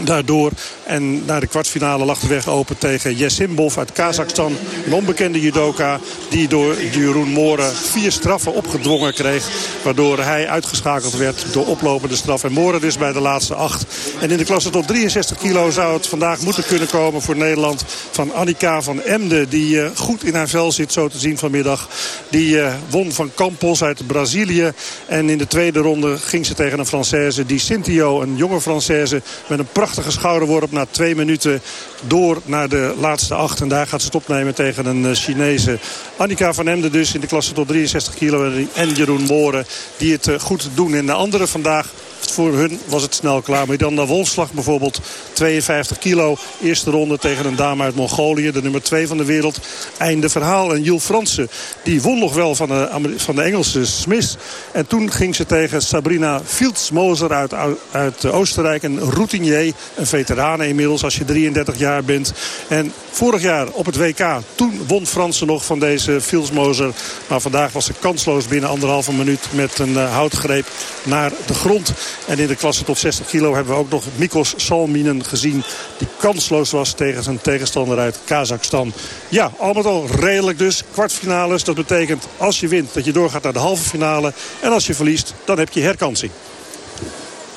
daardoor. En naar de kwartfinale lag de weg open tegen Yesimbov uit Kazachstan. Een onbekende judoka die door Jeroen Moren vier straffen opgedwongen kreeg. Waardoor hij uitgeschakeld werd door oplopende straf. En Moren dus bij de laatste acht. En in de klasse tot 63 kilo zou het vandaag moeten kunnen komen voor Nederland. Van Annika van Emden die uh, goed in haar vel zit zo te zien vanmiddag. Die uh, won van Campos uit Brazilië. En in de tweede ronde ging ze tegen een Française. Die Cintio, een jonge Française met een prachtige schouderworp na twee minuten door naar de laatste acht. En daar gaat ze het opnemen tegen een Chinese. Annika van Emden dus in de klasse tot 63 kilo. En Jeroen Moren die het goed doen. En de andere vandaag voor hun was het snel klaar. Maar dan de Wolfslag bijvoorbeeld 52 kilo. Eerste ronde tegen een dame uit Mongolië. De nummer 2 van de wereld. Einde verhaal. En Jules Fransen die won nog wel van de, van de Engelse Smith. En toen ging ze tegen Sabrina Fieldsmoser uit, uit Oostenrijk. Een routinier. Een veterane inmiddels als je 33 jaar bent. En vorig jaar op het WK. Toen won Fransen nog van deze Fieldsmoser. Maar vandaag was ze kansloos binnen anderhalve minuut. Met een uh, houtgreep naar de grond. En in de klasse tot 60 kilo hebben we ook nog Mikos Salminen gezien. Die kansloos was tegen zijn tegenstander uit Kazachstan. Ja, al met al redelijk dus. Kwartfinales, dat betekent als je wint dat je doorgaat naar de halve finale. En als je verliest, dan heb je herkansing.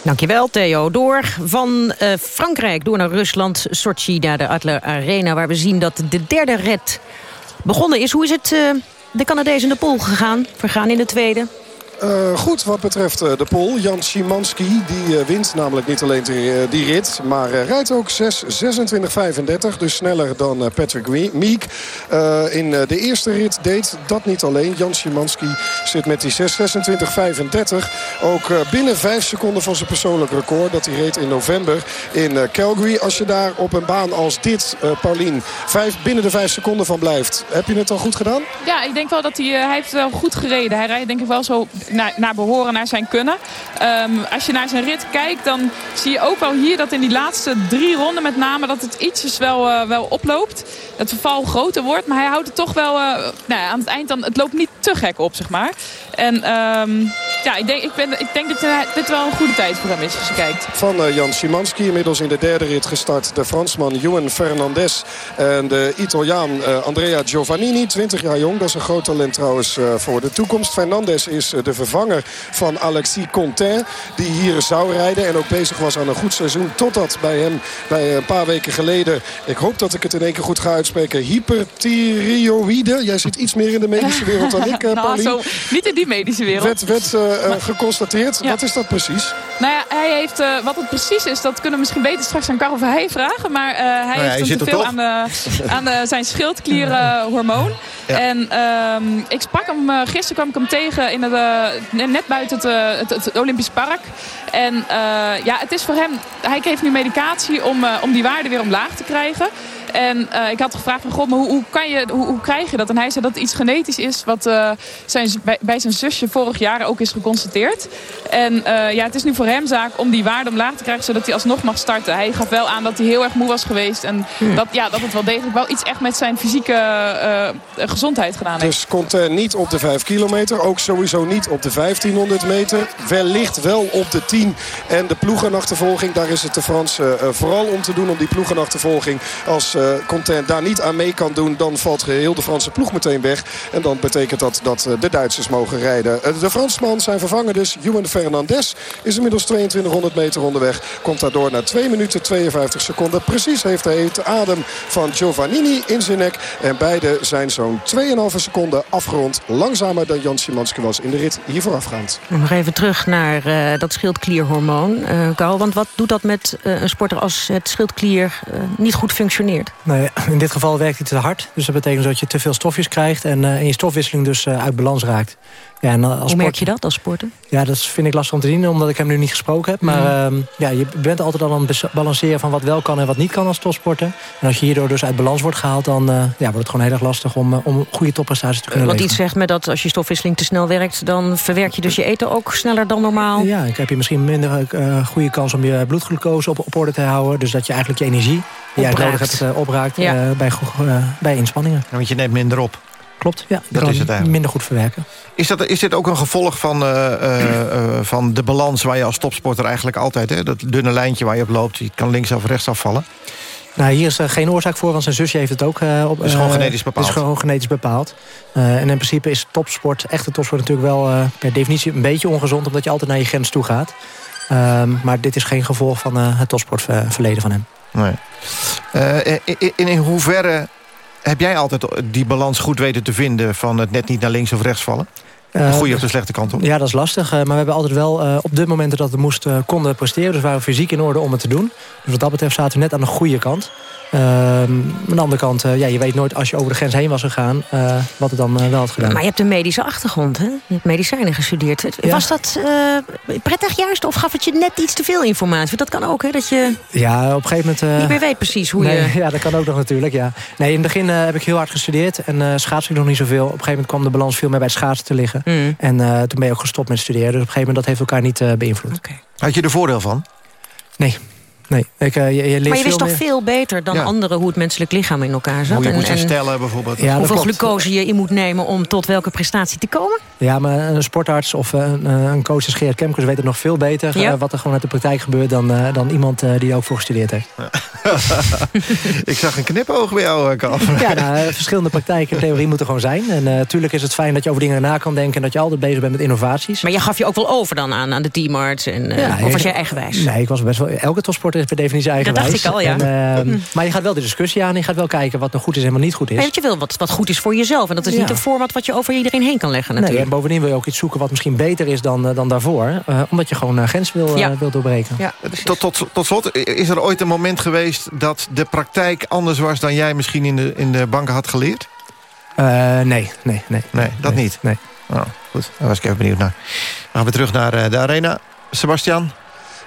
Dankjewel, Theo. Door van uh, Frankrijk door naar Rusland, Sochi, naar de Adler Arena... waar we zien dat de derde red begonnen is. Hoe is het uh, de Canadees in de pool gegaan? Vergaan in de tweede. Uh, goed wat betreft uh, de Pool. Jan Szymanski die uh, wint namelijk niet alleen die, die rit. Maar rijdt ook 6.26.35. Dus sneller dan Patrick Meek. in de eerste rit deed dat niet alleen. Jan Szymanski met die 6.26.35. Ook binnen 5 seconden van zijn persoonlijk record. Dat hij reed in november in Calgary. Als je daar op een baan als dit, Paulien, vijf, binnen de 5 seconden van blijft. Heb je het al goed gedaan? Ja, ik denk wel dat hij, hij heeft wel goed gereden. Hij rijdt denk ik wel zo naar, naar behoren, naar zijn kunnen. Um, als je naar zijn rit kijkt, dan zie je ook wel hier dat in die laatste drie ronden met name dat het ietsjes wel, wel oploopt. Het verval groter wordt, maar hij houdt het toch wel uh, nou ja, aan het eind dan, het loopt niet te gek op, zeg maar. En um, ja, ik denk, ik, ben, ik denk dat dit wel een goede tijd voor hem is als je kijkt. Van uh, Jan Szymanski, inmiddels in de derde rit gestart. De Fransman Juan Fernandez en de Italiaan uh, Andrea Giovannini. 20 jaar jong, dat is een groot talent trouwens uh, voor de toekomst. Fernandez is de vervanger van Alexis Contain. Die hier zou rijden en ook bezig was aan een goed seizoen. Totdat bij hem bij een paar weken geleden... ik hoop dat ik het in één keer goed ga uitspreken... hyperthyreoïde. Jij zit iets meer in de medische wereld dan ik, [LAUGHS] nou, zo, Niet in die medische wereld. Werd uh, geconstateerd. Wat is dat precies? Nou ja, hij heeft, uh, wat het precies is, dat kunnen we misschien beter straks aan Karel Verheij vragen. Maar uh, hij nou ja, heeft te veel aan, de, aan de, zijn schildklierenhormoon. [LAUGHS] Ja. En uh, ik sprak hem, gisteren kwam ik hem tegen in het, net buiten het, het, het, Olympisch Park. En ja, het is voor hem, hij geeft nu medicatie om, om die waarde weer omlaag te krijgen. En uh, ik had gevraagd van, god, maar hoe, hoe, kan je, hoe, hoe, krijg je dat? En hij zei dat het iets genetisch is wat uh, zijn, bij, bij, zijn zusje vorig jaar ook is geconstateerd. En uh, ja, het is nu voor hem zaak om die waarde omlaag te krijgen, zodat hij alsnog mag starten. Hij gaf wel aan dat hij heel erg moe was geweest. En hmm. dat, ja, dat het wel degelijk wel iets echt met zijn fysieke gezondheid gedaan heeft. Dus komt niet op de 5 kilometer, ook sowieso niet op de 1500 meter. Wellicht wel op de 10 en de ploegenachtervolging. Daar is het de Fransen vooral om te doen om die ploegenachtervolging als Content daar niet aan mee kan doen... dan valt geheel de Franse ploeg meteen weg. En dan betekent dat dat eh, de Duitsers mogen rijden. Uh, de Fransman zijn vervangen dus. Juan Fernandez is inmiddels 2200 meter onderweg. Komt daardoor naar 2 minuten 52 seconden. Precies heeft hij de adem van Giovannini in zijn nek. En beide zijn zo'n 2,5 seconden afgerond. Langzamer dan Jan Szymanski was in de rit hier voorafgaand. Nog even terug naar dat schildklierhormoon. Uh, want wat doet dat met een sporter als het schildklier niet goed functioneert? In dit geval werkt hij te hard. Dus dat betekent dat je te veel stofjes krijgt... en, en je stofwisseling dus uh, uit balans raakt. Ja, en als Hoe merk je dat als sporter? Ja, dat vind ik lastig om te zien, omdat ik hem nu niet gesproken heb. Maar mm. uh, ja, je bent altijd al aan het balanceren van wat wel kan en wat niet kan als topsporter. En als je hierdoor dus uit balans wordt gehaald... dan uh, ja, wordt het gewoon heel erg lastig om, om goede topprestaties te kunnen Want iets zegt me dat als je stofwisseling te snel werkt... dan verwerk je dus je eten ook sneller dan normaal? Ja, ik heb je misschien minder goede kans om je bloedglucose op, op orde te houden. Dus dat je eigenlijk je energie die jij nodig hebt opraakt ja. bij, bij inspanningen. Ja, want je neemt minder op. Klopt, ja. Dat is het eigenlijk. minder goed verwerken. Is, dat, is dit ook een gevolg van, uh, uh, van de balans waar je als topsporter eigenlijk altijd... Hè, dat dunne lijntje waar je op loopt, je kan links of rechts afvallen? Nou, hier is er geen oorzaak voor, want zijn zusje heeft het ook uh, op. is gewoon genetisch bepaald. is gewoon genetisch bepaald. Uh, en in principe is topsport, echte topsport natuurlijk wel uh, per definitie een beetje ongezond, omdat je altijd naar je grens toe gaat. Ehm, maar dit is geen gevolg van het topsportverleden van hem. Nee. In, in, in hoeverre heb jij altijd die balans goed weten te vinden... van het net niet naar links of rechts vallen? De eh, goede of de slechte kant op? Ja, dat is lastig. Eh, maar we hebben altijd wel uh, op de momenten dat we moesten konden presteren. Dus waren we fysiek in orde om het te doen. Dus wat dat betreft zaten we net aan de goede kant. Uh, aan de andere kant, uh, ja, je weet nooit als je over de grens heen was gegaan... Uh, wat het dan wel had gedaan. Maar je hebt een medische achtergrond, hè? Je hebt medicijnen gestudeerd. Ja. Was dat prettig juist of gaf het je net iets te veel informatie? Dat kan ook, hè? Dat je ja, op een gegeven moment... niet meer weet precies hoe nee, je... [LAUGHS] Ja, dat kan ook nog natuurlijk, ja. Nee, in het begin heb ik heel hard gestudeerd en uh, schaatste ik nog niet zoveel. Op een gegeven moment kwam de balans veel meer bij het schaatsen te liggen. Mm. En toen ben je ook gestopt met studeren. Dus op een gegeven moment dat heeft elkaar niet beïnvloed. Okay. Had je er voordeel van? Nee. Nee, ik, uh, je, je maar je wist toch veel beter dan ja. anderen hoe het menselijk lichaam in elkaar zat? Hoe je en, moet herstellen bijvoorbeeld. Ja, hoeveel glucose je in moet nemen om tot welke prestatie te komen? Ja, maar een sportarts of een, een coach als Gerard Kemkers weet het nog veel beter... Ja. Uh, wat er gewoon uit de praktijk gebeurt dan, uh, dan iemand die ook voor gestudeerd heeft. [LAUGHS] ik zag een knipoog bij jou, Karl. ja, nou, verschillende praktijken en theorie moeten gewoon zijn. En natuurlijk is het fijn dat je over dingen na kan denken... en dat je altijd bezig bent met innovaties. Maar je gaf je ook wel over dan aan, aan de teamarts? En, ja, of was jij eigenwijs? Nee, ik was best wel... Elke topsporter is per definitie eigen dat dacht ik al, ja. En, uh, maar je gaat wel de discussie aan. Je gaat wel kijken wat nog goed is en wat niet goed is. Nee, je wil wat, wat goed is voor jezelf. En dat is ja. niet een format wat je over iedereen heen kan leggen natuurlijk. Nee, en bovendien wil je ook iets zoeken wat misschien beter is dan, uh, dan daarvoor. Uh, omdat je gewoon uh, grens wil, ja. wil doorbreken. Ja, tot, tot, tot slot, is er ooit een moment geweest... dat de praktijk anders was dan jij misschien in de, in de banken had geleerd? nee, nee, nee. Nee, dat nee, niet? Nee. Oh, goed, daar was ik even benieuwd naar. Dan gaan we terug naar de arena. Sebastian,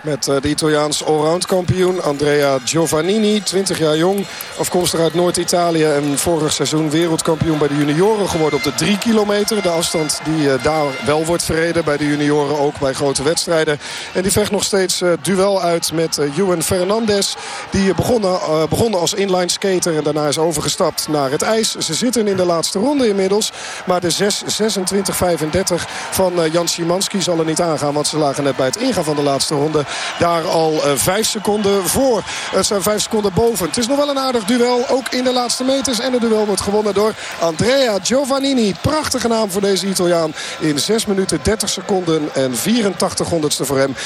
met de Italiaans allround kampioen Andrea Giovannini. 20 jaar jong, afkomstig uit Noord-Italië. En vorig seizoen wereldkampioen bij de junioren geworden op de 3 kilometer. De afstand die daar wel wordt verreden bij de junioren. Ook bij grote wedstrijden. En die vecht nog steeds duel uit met Juan Fernandez. Die begonnen, begonnen als inline skater en daarna is overgestapt naar het ijs. Ze zitten in de laatste ronde inmiddels. Maar de 6-26-35 van Jan Szymanski zal er niet aangaan. Want ze lagen net bij het ingaan van de laatste ronde daar al vijf seconden voor. Het zijn vijf seconden boven. Het is nog wel een aardig duel, ook in de laatste meters. En het duel wordt gewonnen door Andrea Giovannini. Prachtige naam voor deze Italiaan. In 6 minuten 30 seconden en 84 honderdste voor hem. 6.31.09.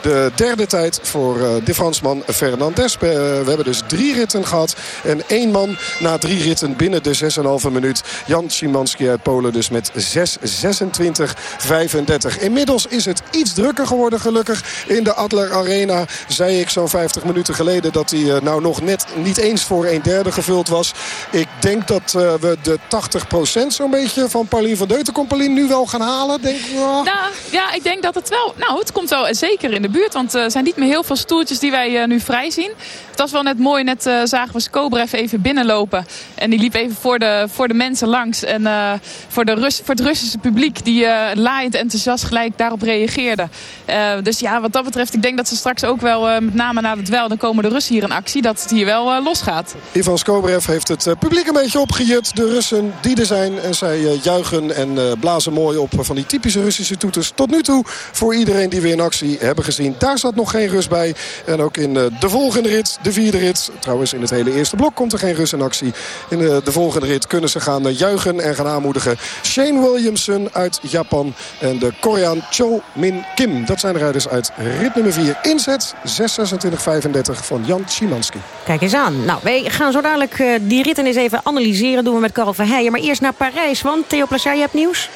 De derde tijd voor de Fransman Fernandez. We hebben dus drie ritten gehad. En één man na drie ritten binnen de 6,5 minuut. Jan Szymanski uit Polen dus met 6.26.35. Inmiddels is het iets drukker geworden gelukkig in de Adler Arena. Zei ik zo'n 50 minuten geleden dat hij nou nog net niet eens voor een derde gevuld was. Ik denk dat we de 80% zo'n beetje van Paulien van Deutenkom Paulien nu wel gaan halen. Denk, nou, ja, ik denk dat het wel... Nou, het komt wel zeker in de buurt. Want er zijn niet meer heel veel stoeltjes die wij nu vrij zien. Het was wel net mooi. Net zagen we Skobrev even binnenlopen. En die liep even voor de, voor de mensen langs. En voor, de Rus, voor het Russische publiek die uh, laaiend enthousiast gelijk daarop reageerde. Dus ja, wat dat betreft, ik denk dat ze straks ook wel, met name na het wel, dan komen de Russen hier in actie, dat het hier wel losgaat. Ivan Skobrev heeft het publiek een beetje opgejut. De Russen die er zijn en zij juichen en blazen mooi op van die typische Russische toeters. Tot nu toe voor iedereen die weer in actie hebben gezien. Daar zat nog geen rust bij. En ook in de volgende rit, de vierde rit. Trouwens, in het hele eerste blok komt er geen rust in actie. In de, de volgende rit kunnen ze gaan juichen en gaan aanmoedigen. Shane Williamson uit Japan en de Koreaan Cho Min Kim. Dat zijn de rijders uit rit nummer 4. Inzet 6.26.35 van Jan Szymanski. Kijk eens aan. Nou, wij gaan zo dadelijk uh, die ritten eens even analyseren. doen we met Karel Verheijen. Maar eerst naar Parijs, want Theo Plachard, je hebt nieuws?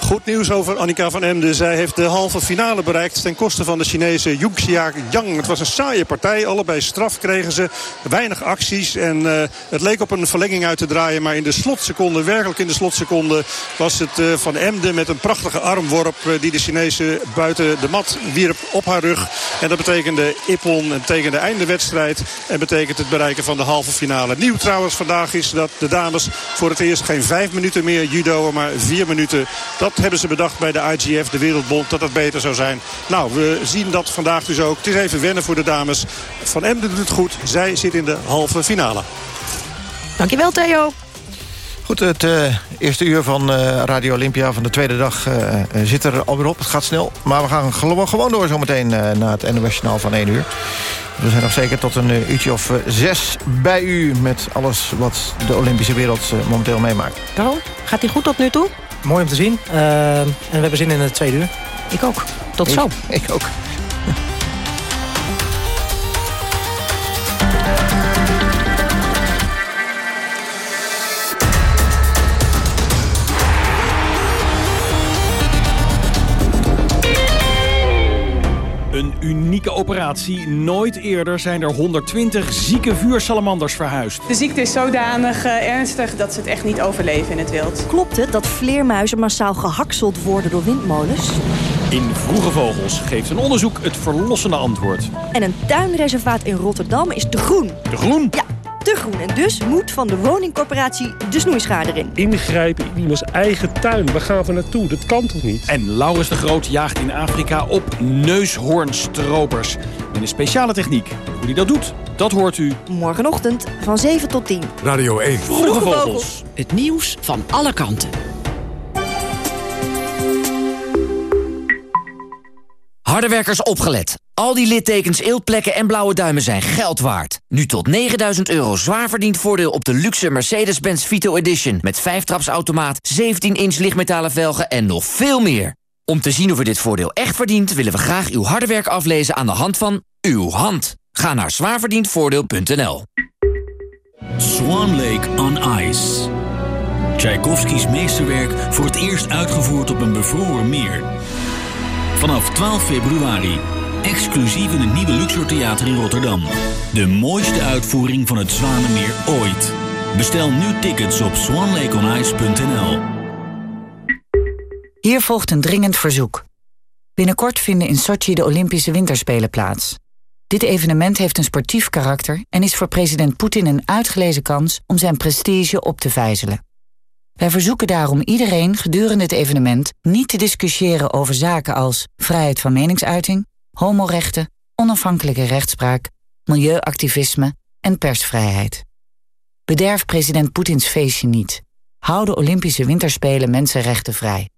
Goed nieuws over Annika van Emden. Zij heeft de halve finale bereikt ten koste van de Chinese Yuxia Yang. Het was een saaie partij. Allebei straf kregen ze. Weinig acties. En uh, het leek op een verlenging uit te draaien. Maar in de slotseconde, werkelijk in de slotseconde... was het uh, van Emden met een prachtige armworp... Uh, die de Chinese buiten de mat wierp op haar rug. En dat betekende Ippon. En betekende einde wedstrijd. En betekent het bereiken van de halve finale. Nieuw trouwens vandaag is dat de dames voor het eerst geen vijf minuten meer judo, maar vier minuten. Hebben ze bedacht bij de IGF, de Wereldbond, dat dat beter zou zijn. Nou, we zien dat vandaag dus ook. Het is even wennen voor de dames. Van Emden doet het goed. Zij zit in de halve finale. Dankjewel, Theo. Goed, het uh, eerste uur van uh, Radio Olympia van de tweede dag uh, zit er alweer op. Het gaat snel, maar we gaan gewoon, gewoon door zometeen naar het NOS van 1 uur. We zijn nog zeker tot een uurtje of zes bij u... met alles wat de Olympische wereld momenteel meemaakt. Carol, gaat hij goed tot nu toe? Mooi om te zien. Uh, en we hebben zin in het tweede uur. Ik ook. Tot zo. Ik ook. Unieke operatie. Nooit eerder zijn er 120 zieke vuursalamanders verhuisd. De ziekte is zodanig uh, ernstig dat ze het echt niet overleven in het wild. Klopt het dat vleermuizen massaal gehakseld worden door windmolens? In Vroege Vogels geeft een onderzoek het verlossende antwoord. En een tuinreservaat in Rotterdam is te groen. Te groen? Ja te groen. En dus moet van de woningcorporatie de snoeischaar erin. Ingrijpen in iemands eigen tuin. Waar gaan we naartoe? Dat kan toch niet? En Laurens de Groot jaagt in Afrika op neushoornstropers. Met een speciale techniek. Hoe hij dat doet, dat hoort u... Morgenochtend van 7 tot 10. Radio 1. Vroege Vogels. Het nieuws van alle kanten. Hardewerkers opgelet. Al die littekens, eeltplekken en blauwe duimen zijn geld waard. Nu tot 9000 euro zwaar verdiend voordeel op de luxe Mercedes-Benz Vito Edition... met 5-trapsautomaat, 17-inch lichtmetalen velgen en nog veel meer. Om te zien of u dit voordeel echt verdient... willen we graag uw harde werk aflezen aan de hand van uw hand. Ga naar zwaarverdiendvoordeel.nl Swan Lake on Ice. Tchaikovskis meesterwerk voor het eerst uitgevoerd op een bevroren meer... Vanaf 12 februari. Exclusief in het nieuwe Luxor Theater in Rotterdam. De mooiste uitvoering van het Zwanenmeer ooit. Bestel nu tickets op swanlakeonice.nl. Hier volgt een dringend verzoek. Binnenkort vinden in Sochi de Olympische Winterspelen plaats. Dit evenement heeft een sportief karakter en is voor president Poetin een uitgelezen kans om zijn prestige op te vijzelen. Wij verzoeken daarom iedereen gedurende het evenement niet te discussiëren over zaken als vrijheid van meningsuiting, homorechten, onafhankelijke rechtspraak, milieuactivisme en persvrijheid. Bederf president Poetins feestje niet. Hou de Olympische Winterspelen mensenrechten vrij.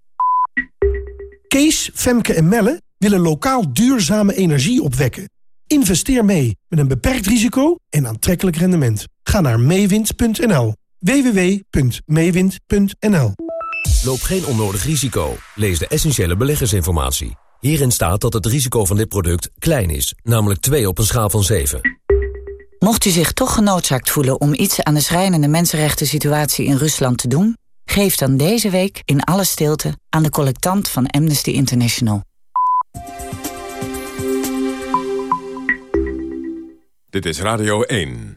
Kees, Femke en Melle willen lokaal duurzame energie opwekken. Investeer mee met een beperkt risico en aantrekkelijk rendement. Ga naar meewind.nl. www.meewind.nl Loop geen onnodig risico. Lees de essentiële beleggersinformatie. Hierin staat dat het risico van dit product klein is, namelijk 2 op een schaal van 7. Mocht u zich toch genoodzaakt voelen om iets aan de schrijnende mensenrechten situatie in Rusland te doen, geef dan deze week in alle stilte aan de collectant van Amnesty International. Dit is Radio 1.